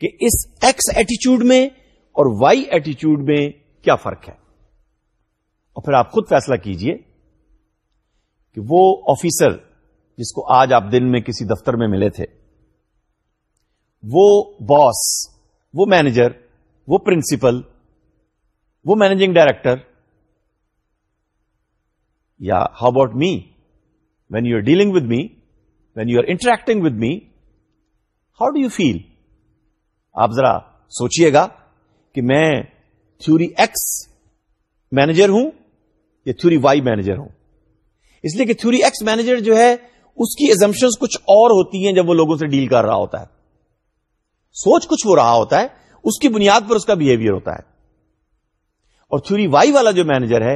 کہ اس ایکس ایٹیچیوڈ میں اور وائی ایٹیچیوڈ میں کیا فرق ہے اور پھر آپ خود فیصلہ کیجئے کہ وہ آفیسر جس کو آج آپ دن میں کسی دفتر میں ملے تھے وہ باس وہ مینیجر وہ پرنسپل وہ مینیجنگ ڈائریکٹر یا how about me when you are dealing with me when you are interacting with me how do you feel آپ ذرا سوچیے گا کہ میں تھوری ایکس مینیجر ہوں یا تھوری وائی مینیجر ہوں اس لیے کہ تھوری ایکس مینیجر جو ہے اس کی ایزمپشن کچھ اور ہوتی ہیں جب وہ لوگوں سے ڈیل کر رہا ہوتا ہے سوچ کچھ ہو رہا ہوتا ہے اس کی بنیاد پر اس کا بہیویئر ہوتا ہے اور تھوری وائی والا جو مینیجر ہے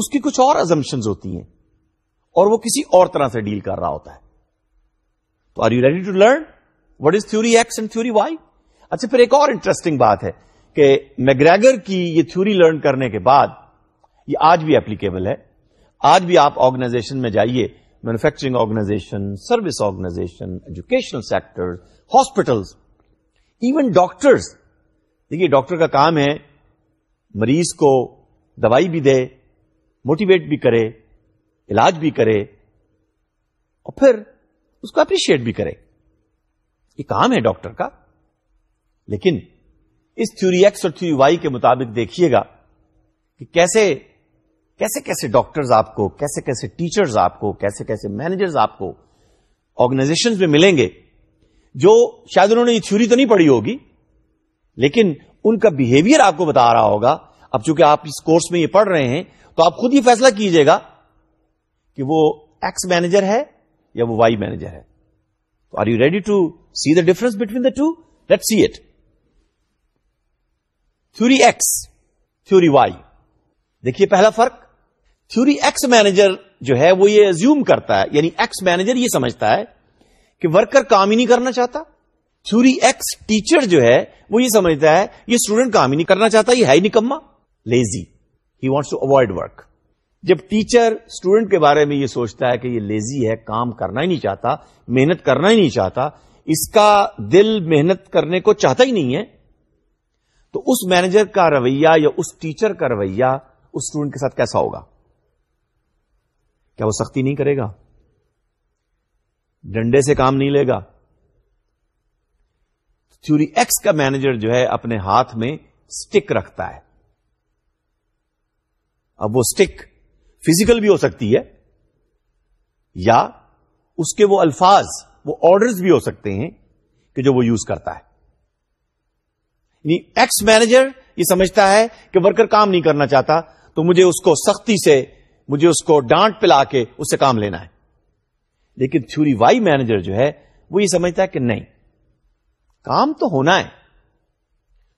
اس کی کچھ اور ازمپشن ہوتی ہیں اور وہ کسی اور طرح سے ڈیل کر رہا ہوتا ہے تو are you ready to learn what is theory X and theory Y اچھا پھر ایک اور انٹرسٹنگ بات ہے کہ میگریگر کی یہ تھیوری لرن کرنے کے بعد یہ آج بھی اپلیکیبل ہے آج بھی آپ آرگنائزیشن میں جائیے manufacturing organisation service organisation educational sector hospitals even doctors دیکھیے ڈاکٹر کا کام ہے مریض کو دوائی بھی دے موٹیویٹ بھی کرے علاج بھی کرے اور پھر اس کو اپریشیٹ بھی کرے یہ کام ہے ڈاکٹر کا لیکن اس تھوری ایکس اور تھوری وائی کے مطابق دیکھیے گا کہ کیسے کیسے کیسے ڈاکٹرز آپ کو کیسے کیسے ٹیچرز آپ کو کیسے کیسے مینیجرز آپ کو آرگنائزیشن میں ملیں گے جو شاید انہوں نے یہ تھوری تو نہیں پڑھی ہوگی لیکن ان کا بہیویئر آپ کو بتا رہا ہوگا اب چونکہ آپ اس کورس میں یہ پڑھ رہے ہیں تو آپ خود یہ فیصلہ کیجئے گا کہ وہ ایکس مینیجر ہے یا وہ وائی مینیجر ہے تو are you ready to see the difference between the two let see it theory X theory Y دیکھیے پہلا فرق تھوری ایکس مینیجر جو ہے وہ یہ زیوم کرتا ہے یعنی ایکس مینیجر یہ سمجھتا ہے کہ ورکر کام ہی نہیں کرنا چاہتا تھوری ایکس ٹیچر جو ہے وہ یہ سمجھتا ہے یہ اسٹوڈنٹ کام ہی نہیں کرنا چاہتا یہ ہے نکما lazy he wants to avoid work جب ٹیچر اسٹوڈنٹ کے بارے میں یہ سوچتا ہے کہ یہ لیزی ہے کام کرنا ہی نہیں چاہتا محنت کرنا ہی نہیں چاہتا اس کا دل محنت کرنے کو چاہتا ہی نہیں ہے تو اس مینیجر کا رویہ یا اس ٹیچر کا رویہ اس اسٹوڈنٹ کے ساتھ کیسا ہوگا کیا وہ سختی نہیں کرے گا ڈنڈے سے کام نہیں لے گا تھیوری ایکس کا مینیجر جو ہے اپنے ہاتھ میں اسٹک رکھتا ہے اب وہ اسٹک فزیکل بھی ہو سکتی ہے یا اس کے وہ الفاظ وہ آرڈرز بھی ہو سکتے ہیں کہ جو وہ یوز کرتا ہے یعنی ایکس مینیجر یہ سمجھتا ہے کہ ورکر کام نہیں کرنا چاہتا تو مجھے اس کو سختی سے مجھے اس کو ڈانٹ پلا کے اس سے کام لینا ہے لیکن تھیوری وائی مینیجر جو ہے وہ یہ سمجھتا ہے کہ نہیں کام تو ہونا ہے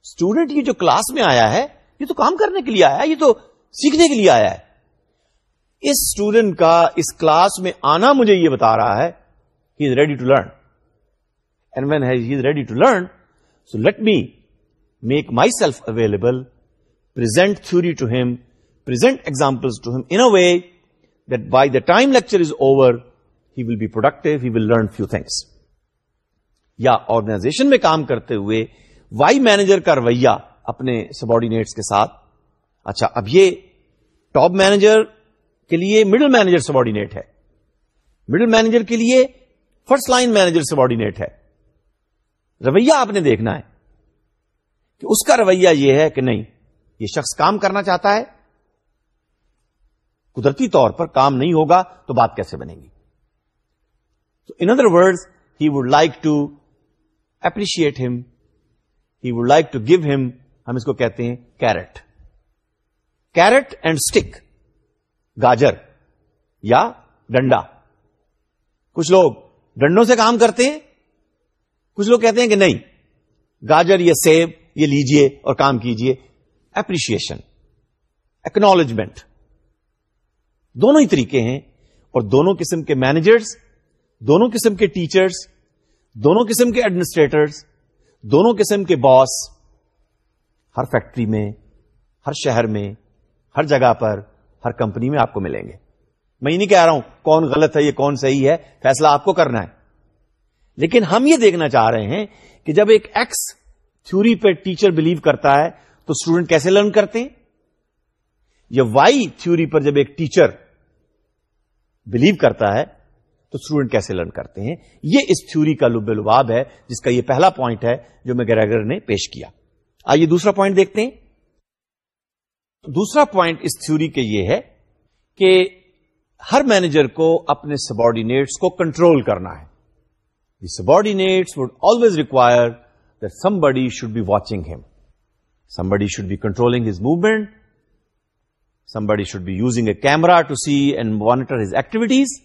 اسٹوڈینٹ یہ جو کلاس میں آیا ہے یہ تو کام کرنے کے لیے آیا ہے یہ تو سیکھنے کے لیے آیا ہے اس اسٹوڈنٹ کا اس کلاس میں آنا مجھے یہ بتا رہا ہے he is ready to learn and when he is ready to learn so let me make myself available present theory to him present example to him in a way that by the time lecture is over he will be productive he will learn few things یا organization میں کام کرتے ہوئے Y manager کا رویہ اپنے سب کے ساتھ اچھا اب یہ ٹاپ مینیجر کے لیے مڈل مینیجر سب ہے مڈل مینیجر کے لیے فرسٹ لائن مینیجر سبارڈینیٹ ہے رویہ آپ نے دیکھنا ہے کہ اس کا رویہ یہ ہے کہ نہیں یہ شخص کام کرنا چاہتا ہے قدرتی طور پر کام نہیں ہوگا تو بات کیسے بنے گی in other words he would like to appreciate him he would like to give him ہم اس کو کہتے ہیں کیرٹ کیرٹ اینڈ اسٹک گاجر یا ڈنڈا کچھ لوگ ڈنڈوں سے کام کرتے ہیں کچھ لوگ کہتے ہیں کہ نہیں گاجر یا سیب یہ لیجئے اور کام کیجئے اپریشیشن اکنالجمنٹ دونوں ہی طریقے ہیں اور دونوں قسم کے مینیجرز دونوں قسم کے ٹیچرس دونوں قسم کے ایڈمنسٹریٹرس دونوں قسم کے باس ہر فیکٹری میں ہر شہر میں ہر جگہ پر ہر کمپنی میں آپ کو ملیں گے میں یہ نہیں کہہ رہا ہوں کون غلط ہے یہ کون صحیح ہے فیصلہ آپ کو کرنا ہے لیکن ہم یہ دیکھنا چاہ رہے ہیں کہ جب ایک ایکس تھیوری پہ ٹیچر بلیو کرتا ہے تو اسٹوڈنٹ کیسے لرن کرتے ہیں یا وائی تھوری پر جب ایک ٹیچر بلیو کرتا ہے تو اسٹوڈینٹ کیسے لرن کرتے ہیں یہ اس تھیوری کا لب لباب ہے جس کا یہ پہلا پوائنٹ ہے جو میں گریگر نے پیش کیا آئیے دوسرا پوائنٹ دیکھتے ہیں دوسرا پوائنٹ اس تھیوری کے یہ ہے کہ ہر مینیجر کو اپنے سب کو کنٹرول کرنا ہے subordinates would always require that somebody should be watching him somebody should be controlling his movement somebody should be using a camera to see and monitor his activities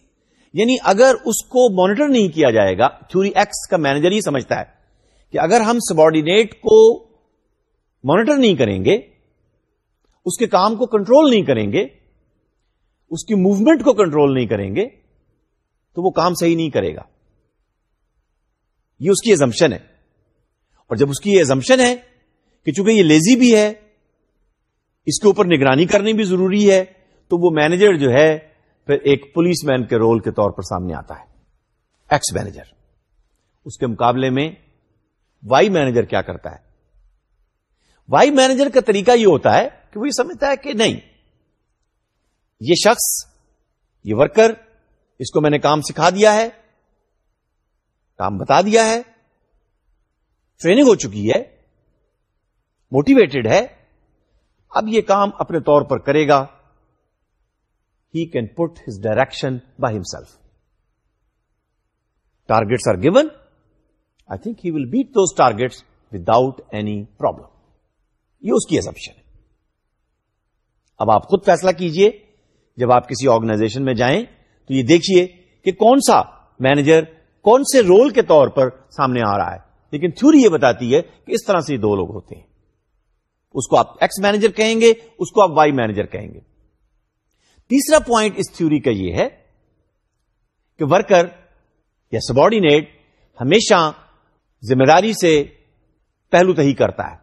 یعنی اگر اس کو مانیٹر نہیں کیا جائے گا تھیوری ایکس کا manager یہ سمجھتا ہے کہ اگر ہم سبارڈینیٹ کو مانیٹر نہیں کریں گے اس کے کام کو کنٹرول نہیں کریں گے اس کی موومنٹ کو کنٹرول نہیں کریں گے تو وہ کام صحیح نہیں کرے گا یہ اس کی ایزمپشن ہے اور جب اس کی یہ ایزمپشن ہے کہ چونکہ یہ لیزی بھی ہے اس کے اوپر نگرانی کرنی بھی ضروری ہے تو وہ مینیجر جو ہے پھر ایک پولیس مین کے رول کے طور پر سامنے آتا ہے ایکس مینیجر اس کے مقابلے میں وائی مینیجر کیا کرتا ہے وائی مینیجر کا طریقہ یہ ہوتا ہے کہ وہ یہ سمجھتا ہے کہ نہیں یہ شخص یہ ورکر اس کو میں نے کام سکھا دیا ہے کام بتا دیا ہے ٹریننگ ہو چکی ہے موٹیویٹڈ ہے اب یہ کام اپنے طور پر کرے گا he can put his direction by himself. Targets are given. I think he will beat those targets without any problem. یہ اس کی assumption ہے اب آپ خود فیصلہ کیجئے جب آپ کسی آرگنائزیشن میں جائیں تو یہ دیکھیے کہ کون سا مینیجر کون سے رول کے طور پر سامنے آ رہا ہے لیکن تھیوری یہ بتاتی ہے کہ اس طرح سے یہ دو لوگ ہوتے ہیں اس کو آپ ایکس مینیجر کہیں گے اس کو آپ وائی مینیجر کہیں گے تیسرا پوائنٹ اس تھیوری کا یہ ہے کہ ورکر یا سبارڈینیٹ ہمیشہ ذمہ داری سے پہلو تہی کرتا ہے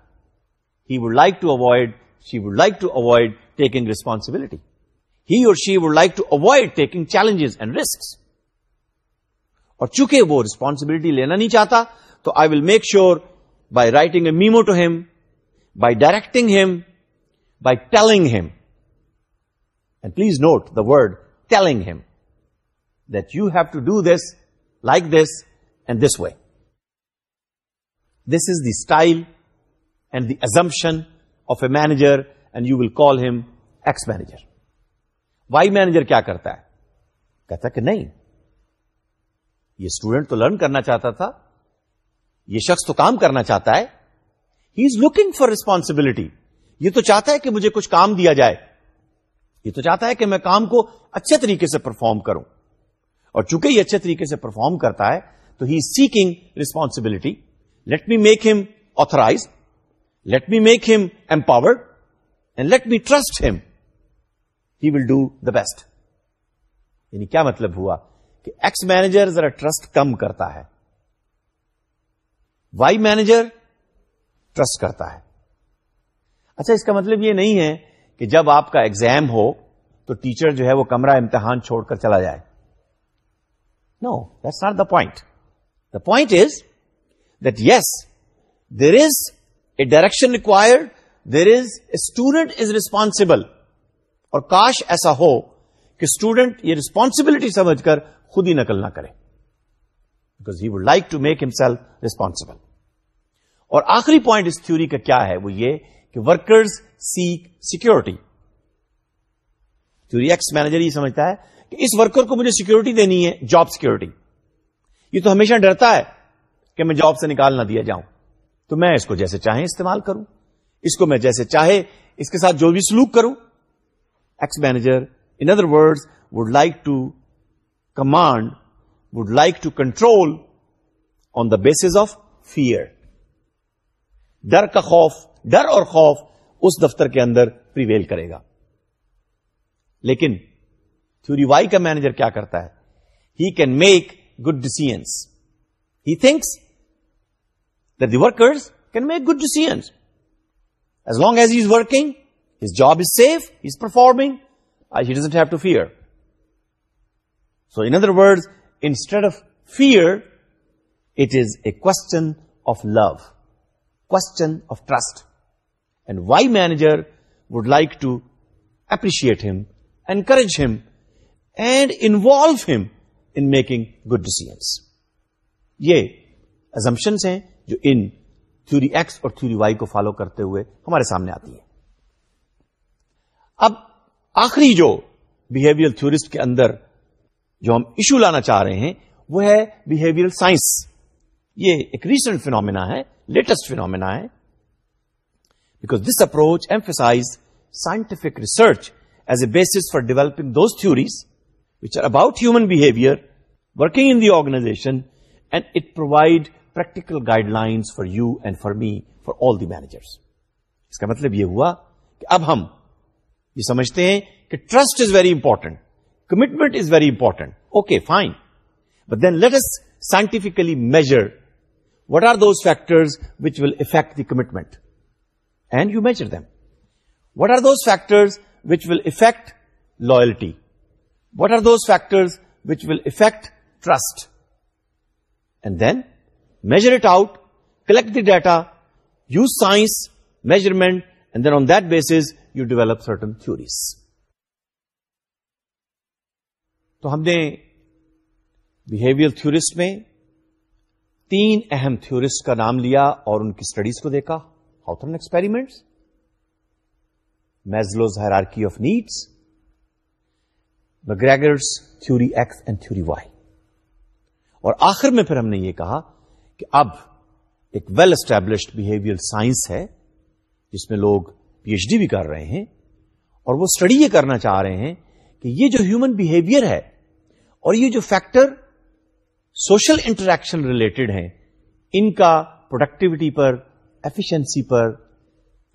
he would like to avoid she would like to avoid taking responsibility he اور she would like to avoid taking challenges and risk اور چونکہ وہ ریسپانسبلٹی لینا نہیں چاہتا تو I will make sure by writing a memo to him by directing him by telling him please note the word telling him that you have to do this like this and this way this is the style and the assumption of a manager and you will call him X manager Y manager کیا کرتا ہے کہتا کہ نہیں یہ student تو learn کرنا چاہتا تھا یہ شخص تو کام کرنا چاہتا ہے he is looking for responsibility یہ تو چاہتا ہے کہ مجھے کچھ کام دیا جائے یہ تو چاہتا ہے کہ میں کام کو اچھے طریقے سے پرفارم کروں اور چونکہ یہ اچھے طریقے سے پرفارم کرتا ہے تو he seeking responsibility let me make him authorise let me make him empowered and let me trust him he will do the best یعنی کیا مطلب ہوا کہ ایکس مینیجر ذرا ٹرسٹ کم کرتا ہے وائی مینیجر ٹرسٹ کرتا ہے اچھا اس کا مطلب یہ نہیں ہے کہ جب آپ کا ایگزام ہو تو ٹیچر جو ہے وہ کمرہ امتحان چھوڑ کر چلا جائے no that's not the point the point is that yes there is a direction required there is a student is responsible اور کاش ایسا ہو کہ اسٹوڈنٹ یہ ریسپانسبلٹی سمجھ کر خود ہی نقل نہ کرے because he would like to make himself responsible اور آخری پوائنٹ اس تھیوری کا کیا ہے وہ یہ کہ workers seek security X manager یہ سمجھتا ہے کہ اس ورکر کو مجھے سیکورٹی دینی ہے جاب سیکورٹی یہ تو ہمیشہ ڈرتا ہے کہ میں جاب سے نکال نہ دیا جاؤں تو میں اس کو جیسے چاہے استعمال کروں اس کو میں جیسے چاہے اس کے ساتھ جو بھی سلوک کروں X manager in other word would like to command would like to control on the base of fear ڈر کا خوف ڈر اور خوف اس دفتر کے اندر پریویل کرے گا لیکن تھوری وائی کا مینیجر کیا کرتا ہے he can make good decisions he thinks that the workers can make good decisions as long as he is working his job is safe is performing I doesn't have to fear so in other word instead of fear it is a question of love question of trust Y manager would like to appreciate him encourage him and involve him in making good decisions. یہ assumptions ہیں جو ان theory X اور theory Y کو follow کرتے ہوئے ہمارے سامنے آتی ہیں اب آخری جو بہیویئر theorist کے اندر جو ہم ایشو لانا چاہ رہے ہیں وہ ہے بہیویئر سائنس یہ ایک ریسنٹ فینومینا ہے لیٹسٹ فینومینا ہے up approach emphasise scientific research as a base for developing those theories which are about human behaviour working in the organisation and it provide practical guideline for you and for me for all the managers اس کا مطلب یہ ہوا کہ اب ہم یہ سمجھتے ہیں کہ trust is very important commitment is very important okay fine but then let's scientifically measure what are those factors which will affect the commitment and you measure them what are those factors which will affect loyalty what are those factors which will affect trust and then measure it out collect the data use science measurement and then on that basis you develop certain theories تو ہم نے behaviour تھورسٹ میں تین اہم تھورسٹ کا نام لیا اور ان کی اسٹڈیز کو دیکھا Maslow's hierarchy of needs McGregor's theory X and theory Y اور آخر میں پھر ہم نے یہ کہا کہ اب ایک ویل اسٹیبلشڈ بہیویئر سائنس ہے جس میں لوگ پی ایچ ڈی بھی کر رہے ہیں اور وہ اسٹڈی یہ کرنا چاہ رہے ہیں کہ یہ جو ہیومن بہیویئر ہے اور یہ جو فیکٹر سوشل انٹریکشن ریلیٹڈ ہیں ان کا پروڈکٹیوٹی پر ایفیشنسی پر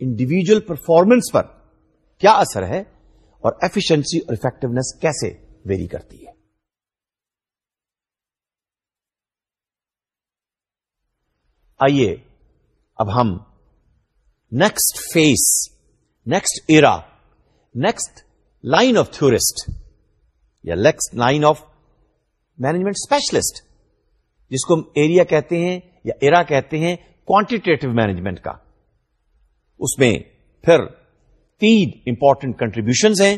انڈیویجل پرفارمنس پر کیا اثر ہے اور ایفیشنسی اور افیکٹونیس کیسے ویری کرتی ہے آئیے اب ہم next phase next era next line of theorists یا next line of management specialist جس کو ہم ایریا کہتے ہیں یا ایرا کہتے ہیں کوانٹیٹیو مینجمنٹ کا اس میں پھر تین امپورٹنٹ کنٹریبیوشن ہیں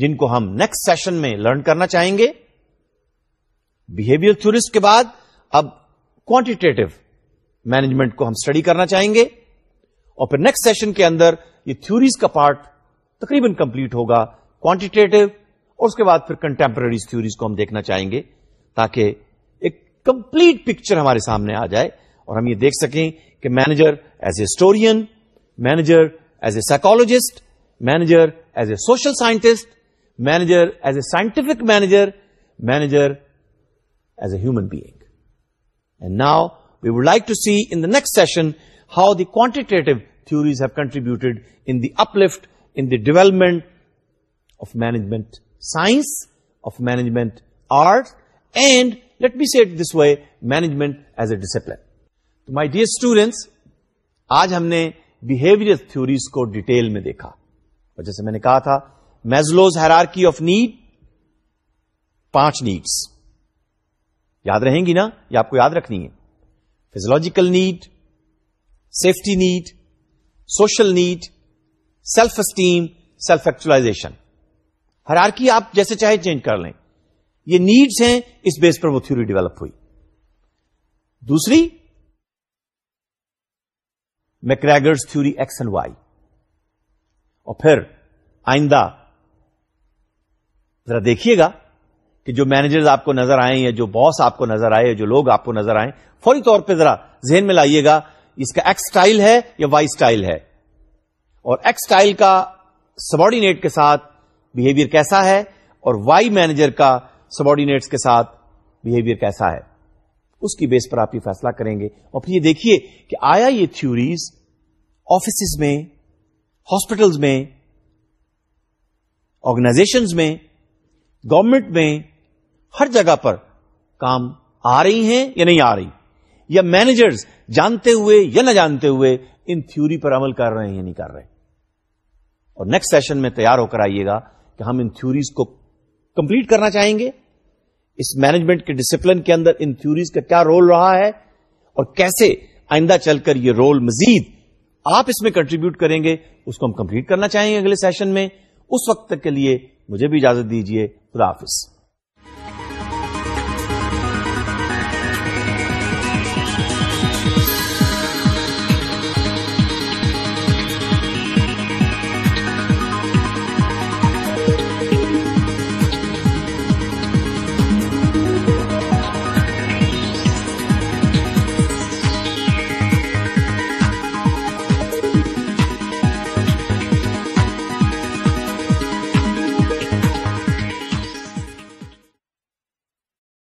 جن کو ہم نیکسٹ سیشن میں لرن کرنا چاہیں گے بہیویئر تھورسٹ کے بعد اب کوانٹیٹیو مینجمنٹ کو ہم اسٹڈی کرنا چاہیں گے اور پھر نیکسٹ سیشن کے اندر یہ تھوریز کا پارٹ تقریباً کمپلیٹ ہوگا کوانٹیٹیو اور اس کے بعد پھر کنٹمپرریز تھوریز کو ہم دیکھنا چاہیں گے تاکہ ایک کمپلیٹ پکچر ہمارے سامنے آ جائے اور ہم یہ دیکھ سکیں کہ manager as a historian manager as a psychologist manager as a social scientist manager as a scientific manager manager as a human being now we would like to see in next session how the quantitative theories have contributed in the uplift in the development of management science of management art and let be set this way management as a discipline تو my dear students آج ہم نے behaviour theories کو detail میں دیکھا اور جیسے میں نے کہا تھا میزلوز ہیرارکی آف نیڈ پانچ نیڈس یاد رہیں گی نا یہ آپ کو یاد رکھنی ہے physiological need safety need social need self esteem self actualisation hierarchy آپ جیسے چاہے چینج کر لیں یہ نیڈس ہیں اس بیس پر وہ تھوری ڈیولپ ہوئی دوسری میکریگرز ایکس اینڈ وائی اور پھر آئندہ ذرا دیکھیے گا کہ جو مینیجرز آپ کو نظر آئے یا جو باس آپ کو نظر آئے جو لوگ آپ کو نظر آئے فوری طور پہ ذرا ذہن میں لائیے گا اس کا ایکس سٹائل ہے یا وائی سٹائل ہے اور ایکس سٹائل کا سبارڈینیٹ کے ساتھ بہیویئر کیسا ہے اور وائی مینیجر کا سبارڈینیٹس کے ساتھ بہیویئر کیسا ہے اس کی بیس پر آپ یہ فیصلہ کریں گے اور پھر یہ دیکھیے کہ آیا یہ تھیوریز آفیسز میں ہاسپٹلز میں آرگنائزیشنز میں گورنمنٹ میں ہر جگہ پر کام آ رہی ہیں یا نہیں آ رہی یا مینیجرز جانتے ہوئے یا نہ جانتے ہوئے ان تھیوری پر عمل کر رہے ہیں یا نہیں کر رہے اور نیکسٹ سیشن میں تیار ہو کر آئیے گا کہ ہم ان تھیوریز کو کمپلیٹ کرنا چاہیں گے اس مینجمنٹ کے ڈسپلن کے اندر ان تھوریز کا کیا رول رہا ہے اور کیسے آئندہ چل کر یہ رول مزید آپ اس میں کنٹریبیوٹ کریں گے اس کو ہم کمپلیٹ کرنا چاہیں گے اگلے سیشن میں اس وقت تک کے لیے مجھے بھی اجازت دیجیے خدا حافظ